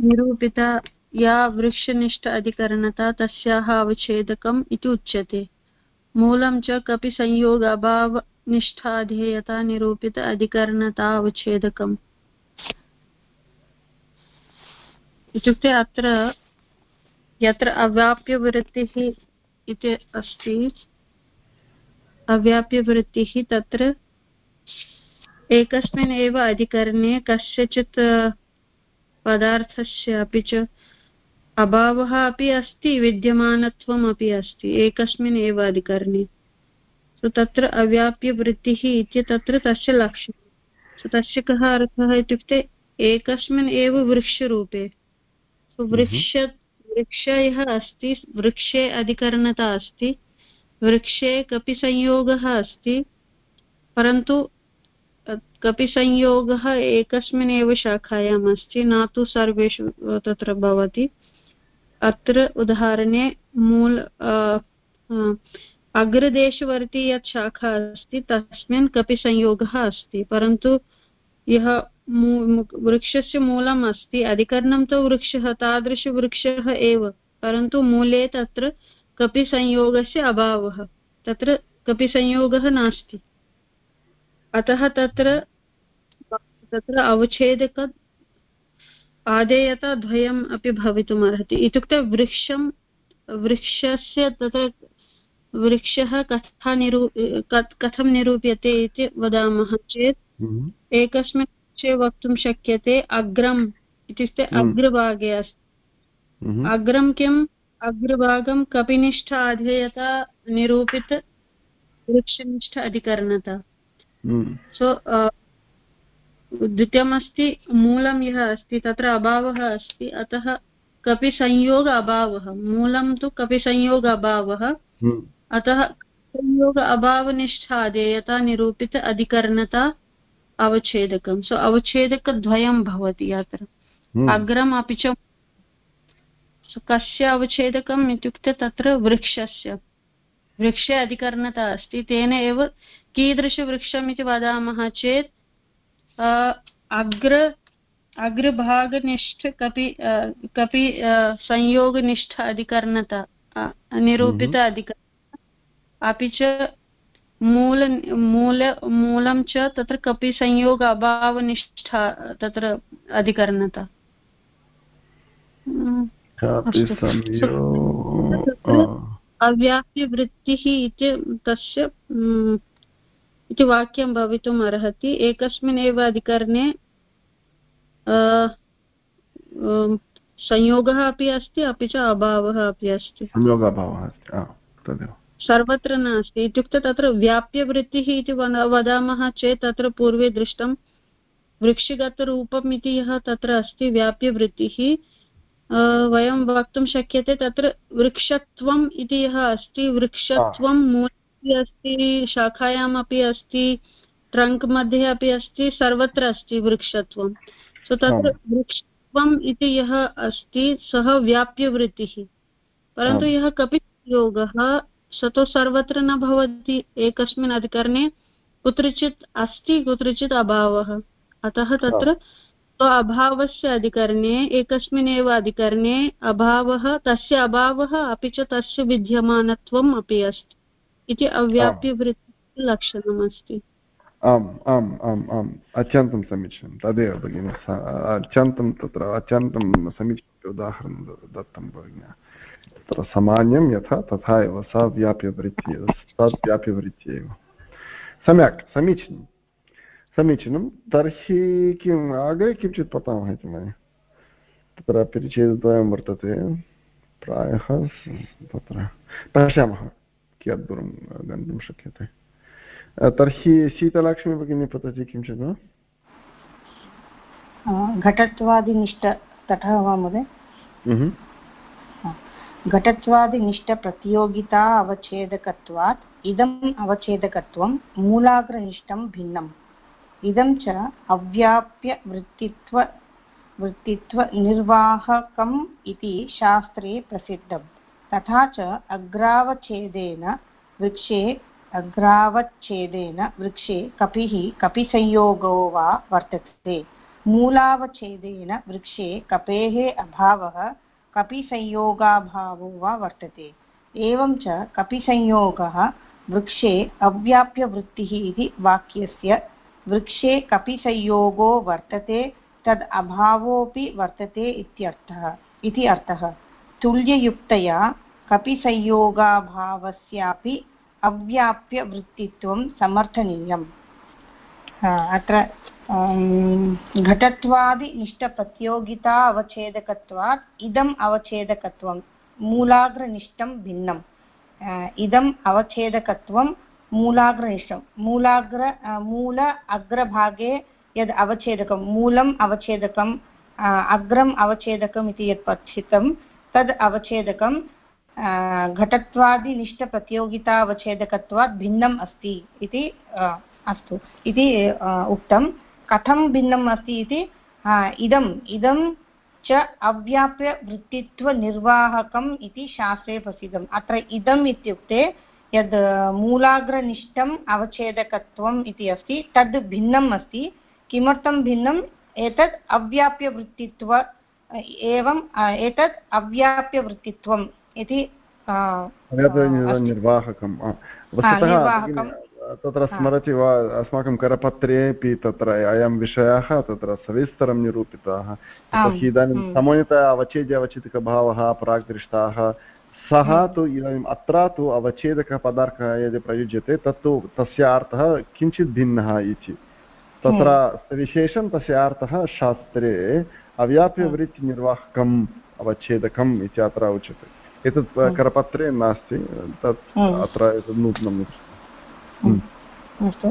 निरूपिता या वृक्षनिष्ठ अधिकरणता तस्याः अवच्छेदकम् इति उच्यते। मूलं च कपिसंयोग अभावनिष्ठाधेयता निरूपित अधिकरणता अवच्छेदकम्। इत्युक्ते अत्र यत्र अव्याप्यवृत्तिः इति अस्ति, अव्याप्यवृत्तिः तत्र एकस्मिन् एव अधिकरणे कस्यचित् पदार्थस्य अपि च अभावः अपि अस्ति, विद्यमानत्वम् अपि अस्ति, एकस्मिन् एव अधिकरणे। सो तत्र अव्याप्यवृत्तिः इति तत्र तस्य लक्ष्यं सो तस्य कः अर्थः इत्युक्ते, एकस्मिन् एव वृक्षरूपे वृक्ष वृक्ष यः अस्ति वृक्षे अधिकरणता अस्ति वृक्षे कपिसंयोगः अस्ति परन्तु कपिसंयोगः एकस्मिन् एव शाखायाम् अस्ति न तु सर्वेषु तत्र भवति। अत्र उदाहरणे मूल अग्रदेशवर्ती यत् शाखा अस्ति तस्मिन् कपिसंयोगः अस्ति परन्तु यः वृक्षस्य मूलम् अस्ति। अधिकरणं तु वृक्षः तादृशवृक्षः एव। परन्तु मूले तत्र कपिसंयोगस्य अभावः। तत्र कपिसंयोगः नास्ति। अतः तत्र तत्र अवच्छेदक आदेयता द्वयम् अपि भवितुम् अर्हति। इत्युक्ते वृक्षं वृक्षस्य तत्र वृक्षः कथा निरू कथं निरूप्यते इति वदामः चेत् हम्म। एकस्मिन् वृक्षे वक्तुं शक्यते अग्रम् इत्युक्ते हम्म। अग्रभागे अस्ति हम्म। अग्रं किम् अग्रभागं कपिनिष्ठ अधेयता निरूपित वृक्षनिष्ठ अधिकरणता सो द्वितीयमस्ति मूलं यः अस्ति तत्र अभावः अस्ति अतः कपि संयोग अभावः मूलं तु कपि संयोग अभावः हम्म। अतः संयोग अभावनिष्ठादेयता निरूपित अधिकरणता अवच्छेदकं सो अवच्छेदकद्वयं भवति अत्र हम्म। अग्रम् अपि च कस्य अवच्छेदकम् इत्युक्ते तत्र वृक्षस्य वृक्षे अधिकरणता अस्ति तेन एव कीदृशवृक्षम् इति वदामः चेत् अग्र अग्रभागनिष्ठ कपि कपि संयोगनिष्ठ अधिकरणता निरूपित हम्म। अधिकरण अपि च मूल मूल मूलं च तत्र कपि संयोग अभावनिष्ठा तत्र अधिकरणता। अव्याप्यवृत्तिः इति तस्य इति वाक्यं भवितुम् अर्हति। एकस्मिन् एव अधिकरणे संयोगः अपि अस्ति अपि च अभावः अपि अस्ति। सर्वत्र नास्ति। इत्युक्ते तत्र व्याप्यवृत्तिः इति वदामः चेत् तत्र पूर्वे दृष्टं वृक्षगतरूपम् इति यः तत्र अस्ति व्याप्यवृत्तिः वयं वक्तुं शक्यते तत्र वृक्षत्वम् इति यः अस्ति वृक्षत्वं मूले अस्ति शाखायाम् अपि अस्ति ट्रङ्क् मध्ये अपि अस्ति सर्वत्र अस्ति वृक्षत्वं। सो तत्र वृक्षत्वम् इति यः अस्ति सः व्याप्यवृत्तिः। परन्तु यः कपियोगः स तु सर्वत्र न भवति एकस्मिन् अधिकरणे कुत्रचित् अस्ति कुत्रचित् अभावः। अतः तत्र स्व अभावस्य अधिकरणे एकस्मिन् एव अधिकरणे अभावः तस्य अभावः अपि च तस्य विद्यमानत्वम् अपि अस्ति इति अव्याप्यवृत्तिः लक्षणम् अस्ति आम् आम् आम् आम्। अत्यन्तं समीचीनं। तदेव भगिनि। अत्यन्तं तत्र अत्यन्तं समीचीनं उदाहरणं दत्तं भगिनि। तत्र सामान्यं यथा तथा एव सा व्याप्यवृत्तिः तद् व्याप्यवृत्तिः एव सम्यक् समीचीनं। समीचीनं। तर्हि किम् अग्रे किञ्चित् पठामः इति मन्ये। तत्र परिचयद्वयं वर्तते। प्रायः तत्र पश्यामः कियत् दूरं गन्तुं शक्यते। तर्हि शीतलक्ष्मी भगिनी पतति किञ्चित् वा घटत्वादिनिष्ठ तथा वा महोदय? घटत्वादिनिष्ठप्रतियोगिता अवच्छेदकत्वात्, इदम् अवच्छेदकत्वं मूलाग्रनिष्ठं भिन्नम्। इदं च अव्याप्यवृत्तित्व वृत्तित्वनिर्वाहकम् इति शास्त्रे प्रसिद्धम्। तथा च अग्रावच्छेदेन वृक्षे अग्रावच्छेदेन वृक्षे कपिः कपिसंयोगो वा वर्तते। मूलावच्छेदेन वृक्षे कपेः अभावः कपिसंयोगाभावो वा वर्तते। एवं च कपिसंयोगः वृक्षे अव्याप्यवृत्तिः इति वाक्यस्य वृक्षे कपिसंयोगो वर्तते, तद् अभावोऽपि वर्तते इत्यर्थः, इति अर्थः। तुल्ययुक्तया कपिसंयोगाभावस्यापि अव्याप्यवृत्तित्वं समर्थनीयम्। अत्र घटत्वादिनिष्ठप्रतियोगिता अवच्छेदकत्वात् इदम् अवच्छेदकत्वं, मूलाग्रनिष्ठं भिन्नम्। इदम् अवच्छेदकत्वं, मूलाग्रनिष्ठं। मूलाग्र मूल अग्रभागे यद् अवच्छेदकं, मूलम् अवच्छेदकम् अग्रम् अवच्छेदकम् इति यत् पठितं, तद् अवच्छेदकं घटत्वादिनिष्ठप्रतियोगिता अवच्छेदकत्वात् भिन्नम् अस्ति इति अस्तु। इति उक्तं कथं भिन्नम् अस्ति इति? इदम्, इदं च अव्याप्यवृत्तित्वनिर्वाहकम् इति शास्त्रे प्रसिद्धम्। अत्र इदम् इत्युक्ते यद् मूलाग्रनिष्ठम् अवच्छेदकत्वम् इति अस्ति, तद् भिन्नम् अस्ति। किमर्थं भिन्नम्? एतत् अव्याप्यवृत्तित्व एवं एतत् अव्याप्यवृत्तित्वम् इति निर्वाहकं वस्तुतः तत्र स्मरति वा अस्माकं करपत्रेपि तत्र अयं विषयः तत्र सविस्तरं निरूपिताः इदानीं सामान्यतया अवच्छेद्य अवच्छेदिकभावः प्राग्दृष्टाः सः। तु इदानीम् अत्र तु अवच्छेदकपदार्थः यदि प्रयुज्यते तत्तु तस्य अर्थः किञ्चित् भिन्नः इति। तत्र। विशेषं तस्य अर्थः शास्त्रे अव्याप्यवृत्तिनिर्वाहकम् अवच्छेदकम् इति अत्र उच्यते। एतत्। करपत्रे नास्ति तत् अत्र एतत् नूतनम् अस्तु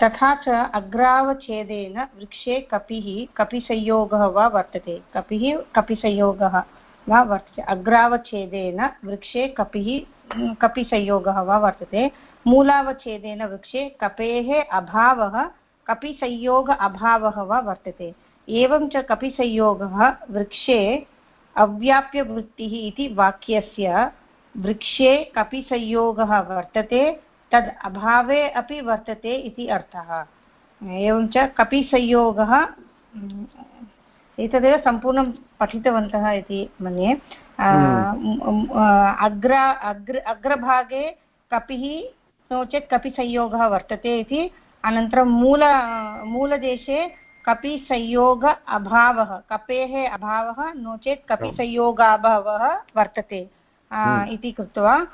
तथा च अग्रावच्छेदेन वृक्षे कपिः कपिसंयोगः वा वर्तते। कपिः कपिसंयोगः वा वर्तते। अग्रावच्छेदेन वृक्षे कपिः कपिसंयोगः वा वर्तते। मूलावच्छेदेन वृक्षे कपेः अभावः कपिसंयोग अभावः वा वर्तते। एवं च कपिसंयोगः वृक्षे अव्याप्यवृत्तिः इति वाक्यस्य वृक्षे कपिसंयोगः वर्तते तद् अभावे अपि वर्तते इति अर्थः एवं च कपिसंयोगः एतदेव सम्पूर्णं पठितवन्तः इति मन्ये हम्म। अग्र अग्र अग्रभागे कपिः नो चेत् कपिसंयोगः वर्तते इति अनन्तरं मूल मूलदेशे कपिसंयोग अभावः। कपेः अभावः नो चेत् कपिसंयोगाभावः वर्तते। हम्म। इति कृत्वा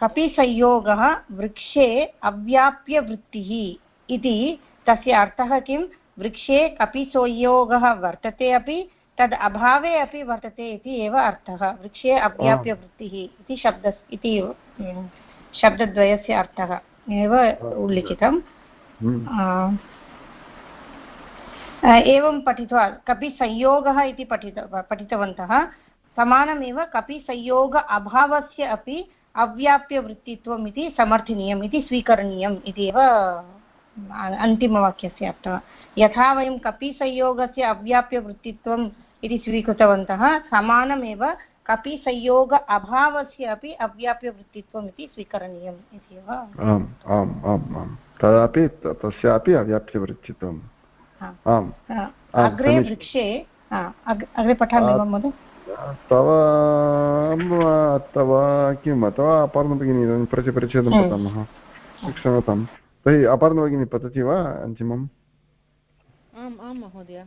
कपिसंयोगः वृक्षे अव्याप्यवृत्तिः इति तस्य अर्थः किं वृक्षे कपिसंयोगः वर्तते अपि तद् अभावे अपि वर्तते इति एव अर्थः। वृक्षे अव्याप्यवृत्तिः इति शब्द इति शब्दद्वयस्य अर्थः। एव उल्लिखितम्। एवं पठित्वा, कपि संयोगः इति पठित पठितवन्तः, समानमेव कपि संयोग अभावस्य अपि अव्याप्यवृत्तित्वम् इति समर्थनीयम् इति स्वीकरणीयम् इति एव अन्तिमवाक्यस्य अर्थः यथा वयं कपिसंयोगस्य अव्याप्यवृत्तित्वम् इति स्वीकृतवन्तः, समानमेव कपिसंयोग अभावस्य अपि अव्याप्यवृत्तित्वम् इति स्वीकरणीयम् इति एव। आम् आम् आम् आम्। तदापि तस्यापि अव्याप्यवृत्तित्वम् आम्। अग्रे वृक्षे अग्रे पठामि वा महोदय। तव अथवा किम् अथवा अपर्णभगिनी इदानीं प्रतिपरिच्छेदं पठामः। क्षम्यतां तर्हि अपर्णभगिनी पतति वा अन्तिमम्? आम् आं महोदय।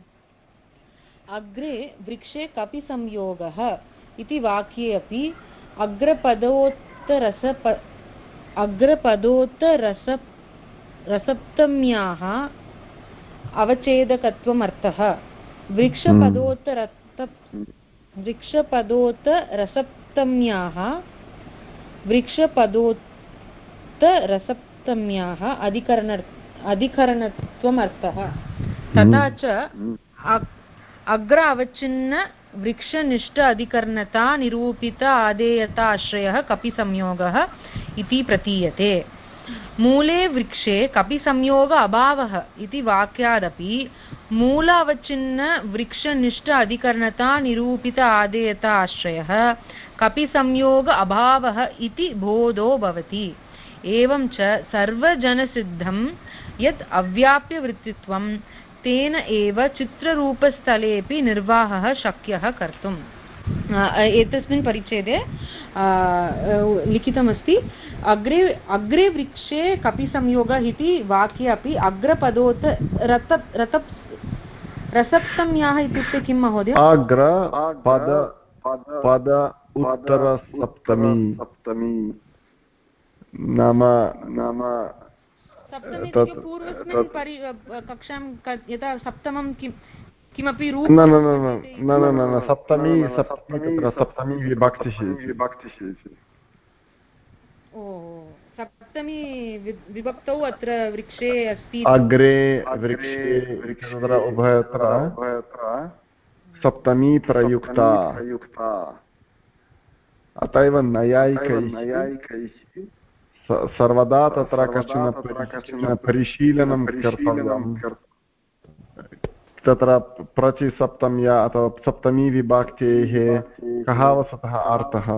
अग्रे वृक्षे कपि संयोगः इति वाक्ये अपि अग्रपदोत्तरस अग्रपदोत्तरस रसप्तम्याः अवच्छेदकत्वमर्थः। वृक्षपदोत्तर वृक्षपदोत्तरसप्तम्याः वृक्षपदोत्तरसप्तम्याः अधिकरण अधिकरणत्वम् अर्थः तथा च अग्र अवच्छिन्न वृक्षनिष्ठ अधिकरणता निरूपित आदेयताश्रयः कपिसंयोगः इति प्रतीयते। मूले वृक्षे कपिसंयोग अभावः इति वाक्यादपि मूल अवच्छिन्न वृक्षनिष्ठ अधिकरणता निरूपित आदेयता आश्रयः कपिसंयोग अभावः इति बोधो भवति। एवं च सर्वजनसिद्धं यत् अव्याप्यवृत्तित्वं तेन एव चित्ररूपस्थलेपि निर्वाहः शक्यः कर्तुम्। एतस्मिन् परिच्छेदे लिखितमस्ति अग्रे अग्रे वृक्षे कपिसंयोगः इति वाक्ये अपि अग्रपदोत् रत रत रसप्तम्याः इत्युक्ते किं महोदय? अग्र पद पद उत्तरसप्तमी सप्तमी। नाम नाम पूर्वस्मिन् कक्षां यदा सप्तमं किं किमपि न न न न न न सप्तमी सप्तमी तत्र सप्तमी विभक्तिः विभक्तिः सप्तमी विभक्तौ अत्र वृक्षे अस्ति अग्रे वृक्षे तत्र उभयत्र सप्तमी प्रयुक्ता अत एव नैयायिकैः सर्वदा तत्र कश्चन परिशीलनं कर्तव्यं तत्र प्रचिसप्तम्या अथवा सप्तमी विभक्तेः कः वस्तुतः अर्थः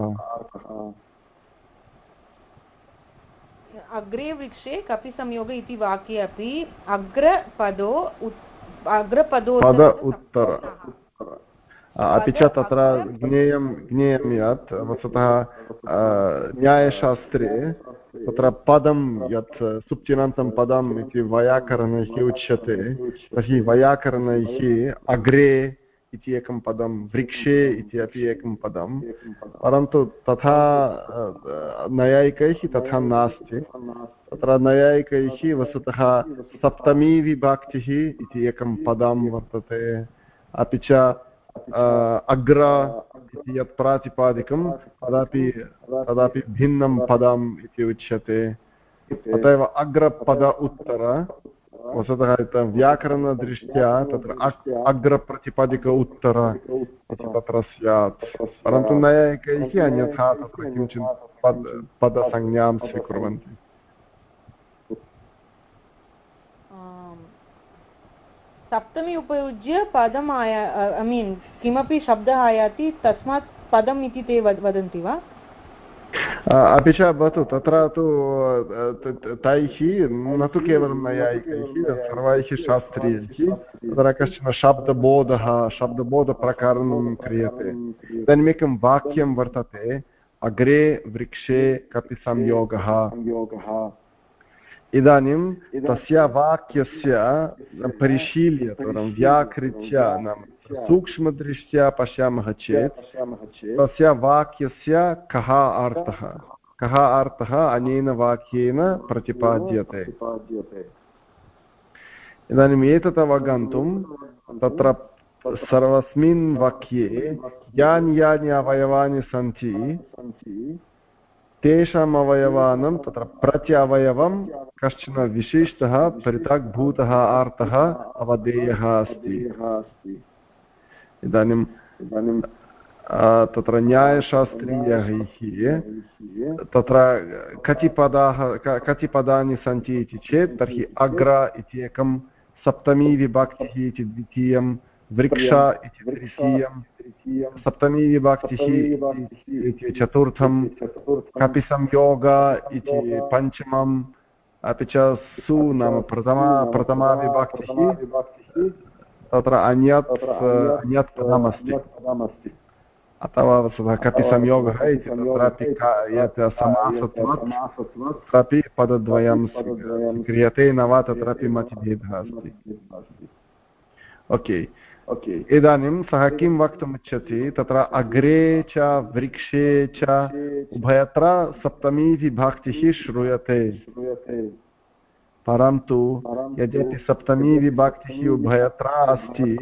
अग्रे वृक्षे कपिसंयोग इति वाक्ये अपि अग्रपदो अग्रपदो पद उत्तर। अपि च तत्र ज्ञेयं ज्ञेयं यत् वस्तुतः न्यायशास्त्रे तत्र पदं यत् सुप्तिनन्तं पदम् इति वैयाकरणैः उच्यते, तर्हि वैयाकरणैः अग्रे इति एकं पदं, वृक्षे इति अपि एकं पदं, परन्तु तथा नैयायिकैः तथा नास्ति। तत्र नैयायिकैः वस्तुतः सप्तमी विभक्तिः इति एकं पदं वर्तते, अपि च अग्र इति यत् प्रातिपादिकं तदापि तदापि भिन्नं पदम् इति उच्यते। अत एव अग्रपद उत्तर। वस्तुतः व्याकरणदृष्ट्या तत्र अग्रप्रतिपादिक उत्तर इति तत्र स्यात्। परन्तु नैयायिकैः अन्यथा तत्र किञ्चित् पद पदसंज्ञां स्वीकुर्वन्ति। सप्तमी उपयुज्य पदम् आया ऐ मीन् किमपि शब्दः आयाति तस्मात् पदम् इति ते वदन्ति वा? अपि च भवतु तत्र तु तैः न तु केवलं नैयायिकैः सर्वैः शास्त्रीयैः तत्र कश्चन शब्दबोधः शब्दबोधप्रकरणं क्रियते। इदानीमेकं वाक्यं वर्तते अग्रे वृक्षे कपि संयोगः इदानीं तस्य वाक्यस्य परिशील्य व्याकृत्य नाम सूक्ष्मदृष्ट्या पश्यामः चेत् तस्य वाक्यस्य कः अर्थः? कः अर्थः अनेन वाक्येन प्रतिपाद्यते? इदानीम् एतत् अवगन्तुं तत्र सर्वस्मिन् वाक्ये यानि यानि अवयवानि सन्ति तेषाम् अवयवानां तत्र प्रत्यवयवं कश्चन विशिष्टः पृथग्भूतः अर्थः अवधेयः अस्ति। इदानीम् इदानीं तत्र न्यायशास्त्रीयैः तत्र कति पदाः कति पदानि सन्ति इति चेत्, तर्हि अग्र इति एकं सप्तमी विभक्तिः इति द्वितीयं, वृक्ष इति तृतीयं सप्तमी विभक्तिः इति चतुर्थं कपिसंयोग इति पञ्चमम् अपि च सु नाम प्रथमा प्रथमा विभक्तिः तत्र अन्यत् अन्यत् पदमस्ति। अथवा वस्तुतः कति संयोगः इति तत्रापि यत् समासत्वात् तत्रापि पदद्वयं क्रियते न वा तत्रापि मतिभेदः अस्ति। ओके। ओके इदानीं सः किं वक्तुमिच्छति? तत्र अग्रे च वृक्षे च उभयत्र सप्तमी विभक्तिः श्रूयते। परन्तु यद्यपि सप्तमी विभक्तिः उभयत्र अस्ति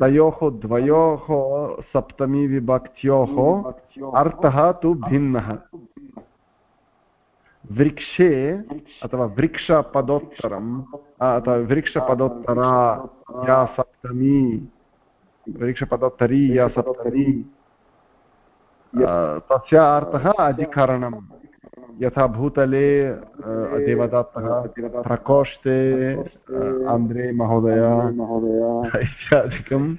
तयोः द्वयोः सप्तमी विभक्त्योः अर्थः तु भिन्नः। वृक्षे अथवा वृक्षपदोत्तरम् अथवा वृक्षपदोत्तरा या सप्तमी वृक्षपदोत्तरी या सप्तमी तस्य अर्थः अधिकरणम् यथा भूतले देवदत्तः प्रकोष्ठे आन्ध्रे महोदय इत्यादिकं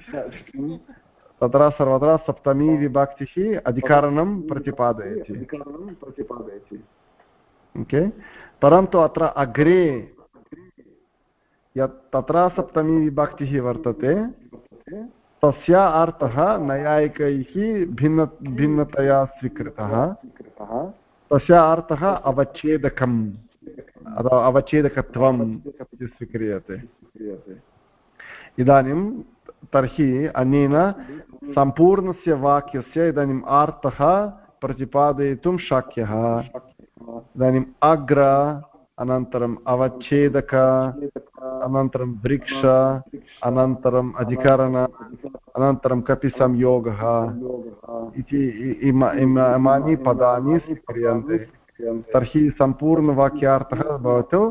तत्र सर्वत्र सप्तमी विभक्तिः अधिकरणं प्रतिपादयति ओके परन्तु अत्र अग्रे यत् तत्र सप्तमी विभक्तिः वर्तते। तस्य अर्थः नैयायिकैः भिन्न भिन्नतया स्वीकृतः। तस्य अर्थः अवच्छेदकम्। अथवा अवच्छेदकत्वम् इति स्वीक्रियते। इदानीं तर्हि अनेन सम्पूर्णस्य वाक्यस्य इदानीम् अर्थः प्रतिपादयितुं शक्यः। इदानीम् अग्र अनन्तरम् अवच्छेदक अनन्तरं वृक्ष, अनन्तरम् अधिकरण अनन्तरं कपि संयोगः इति इमानि पदानि स्वीक्रियन्ते। तर्हि सम्पूर्णवाक्यार्थः भवतु,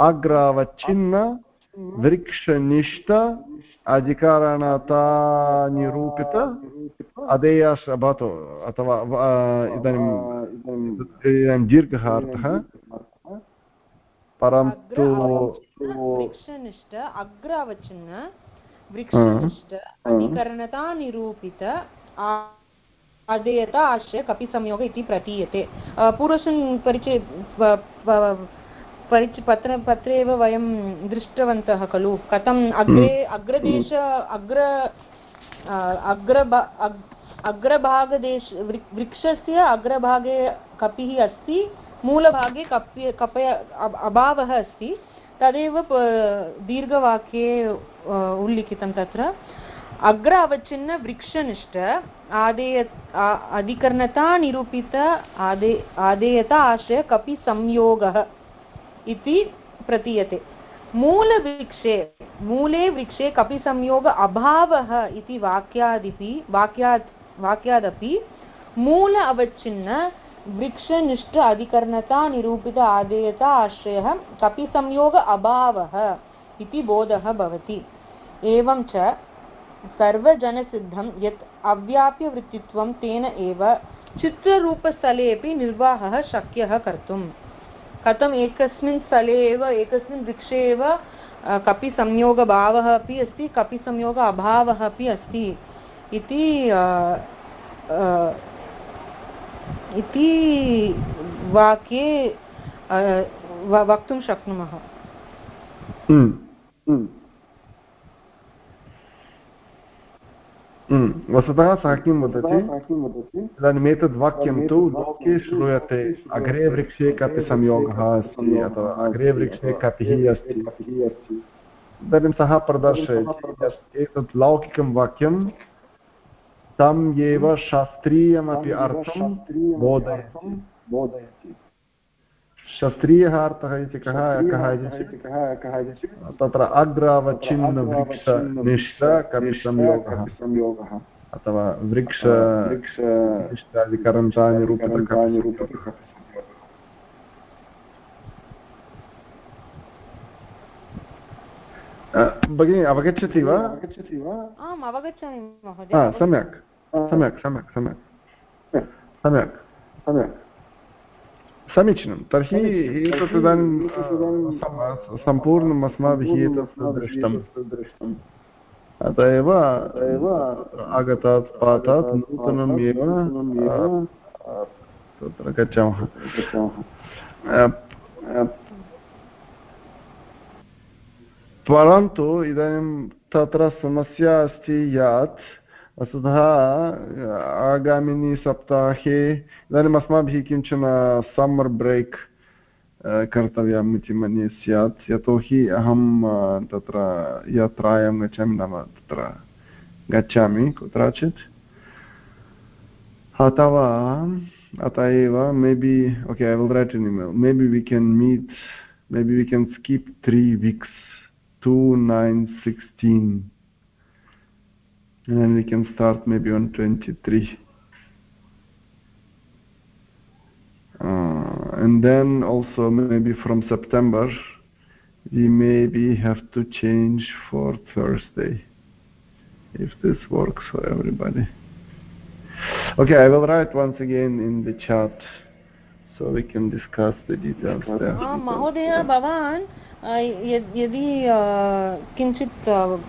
अग्रावच्छिन्न, वृक्षनिष्ठ अधिकारणतानिरूपित अधेयस् भवतु, अथवा इदानीं दीर्घः अर्थः परन्तु वृक्षनिष्ठ अग्र वृक्षनिष्ठ अधिकरणता निरूपित अधेयता आश्रय कपिसंयोग इति प्रतीयते। पूर्वस्मिन् परिचय परिच पत्र पत्रे एव वयं दृष्टवन्तः खलु। कथम् अग्रे अग्रदेश अग्र अग्र अग्रभागदेश वृक्षस्य अग्रभागे कपिः अस्ति। मूलभागे कप्य, कपय अभावः अस्ति। तदेव दीर्घवाक्ये उल्लिखितं तत्र। अग्र अवच्छिन्न वृक्षनिष्ठ, आदेय अधिकरणता निरूपित, आदे, आदेयता आश्रय कपि संयोगः इति प्रतीयते। मूलवृक्षे मूले वृक्षे कपिसंयोग अभावः इति वाक्यादिपि वाक्यात् वाक्यादपि मूल अवच्छिन्न वृक्षनिष्ठ अधिकरणता निरूपित आदेयता आश्रयः कपिसंयोग अभावः इति बोधः भवति। एवं च सर्वजनसिद्धं यत् अव्याप्यवृत्तित्वं तेन एव चित्ररूपस्थले निर्वाहः शक्यः कर्तुम्। कथम् एकस्मिन् स्थले एव एकस्मिन् वृक्षे एव कपिसंयोगभावः अपि अस्ति कपिसंयोग अभावः अपि अस्ति इति इति वाक्ये वक्तुं शक्नुमः। हम्म, हम्म। हम्म, वस्तुतः सः किं वदति। इदानीम् एतद् वाक्यं तु लोके श्रूयते। अग्रे वृक्षे कति संयोगः अस्ति अथवा अग्रे वृक्षे कपिः अस्ति। इदानीं सः प्रदर्शयति। एतत् लौकिकं वाक्यं तम् एव शास्त्रीयमपि अर्थं बोधयति शास्त्रीयः अर्थः इति कः कः तत्र अग्रावचिन्नवृक्षनिष्ठ संयोगः अथवा वृक्ष वृक्षादिकरन्तानि रूपकानि रूपकः भगिनी अवगच्छति वा सम्यक् सम्यक् सम्यक् सम्यक्। सम्यक् सम्यक्। समीचीनं। तर्हि एतत् इदानीं सम्पूर्णम् अस्माभिः एतत् दृष्टं अत एव एव आगतात् पातात् नूतनम् एव तत्र गच्छामः। परन्तु इदानीं तत्र समस्या अस्ति यत्। वस्तुतः आगामिनि सप्ताहे इदानीम् अस्माभिः किंचन सम्मर् ब्रेक् कर्तव्यम् इति मन्ये स्यात्। यतोहि अहं तत्र यात्रायां गच्छामि नाम तत्र गच्छामि, कुत्रचित्। अथवा, अत एव, maybe, okay I will write in email maybe we can meet maybe we can skip three weeks to nine sixteen and we can start maybe on 23 uh, and then also maybe from September we maybe have to change for Thursday if this works for everybody okay I will write once again in the chat so we can discuss the details there महोदय भवान् यदि किञ्चित्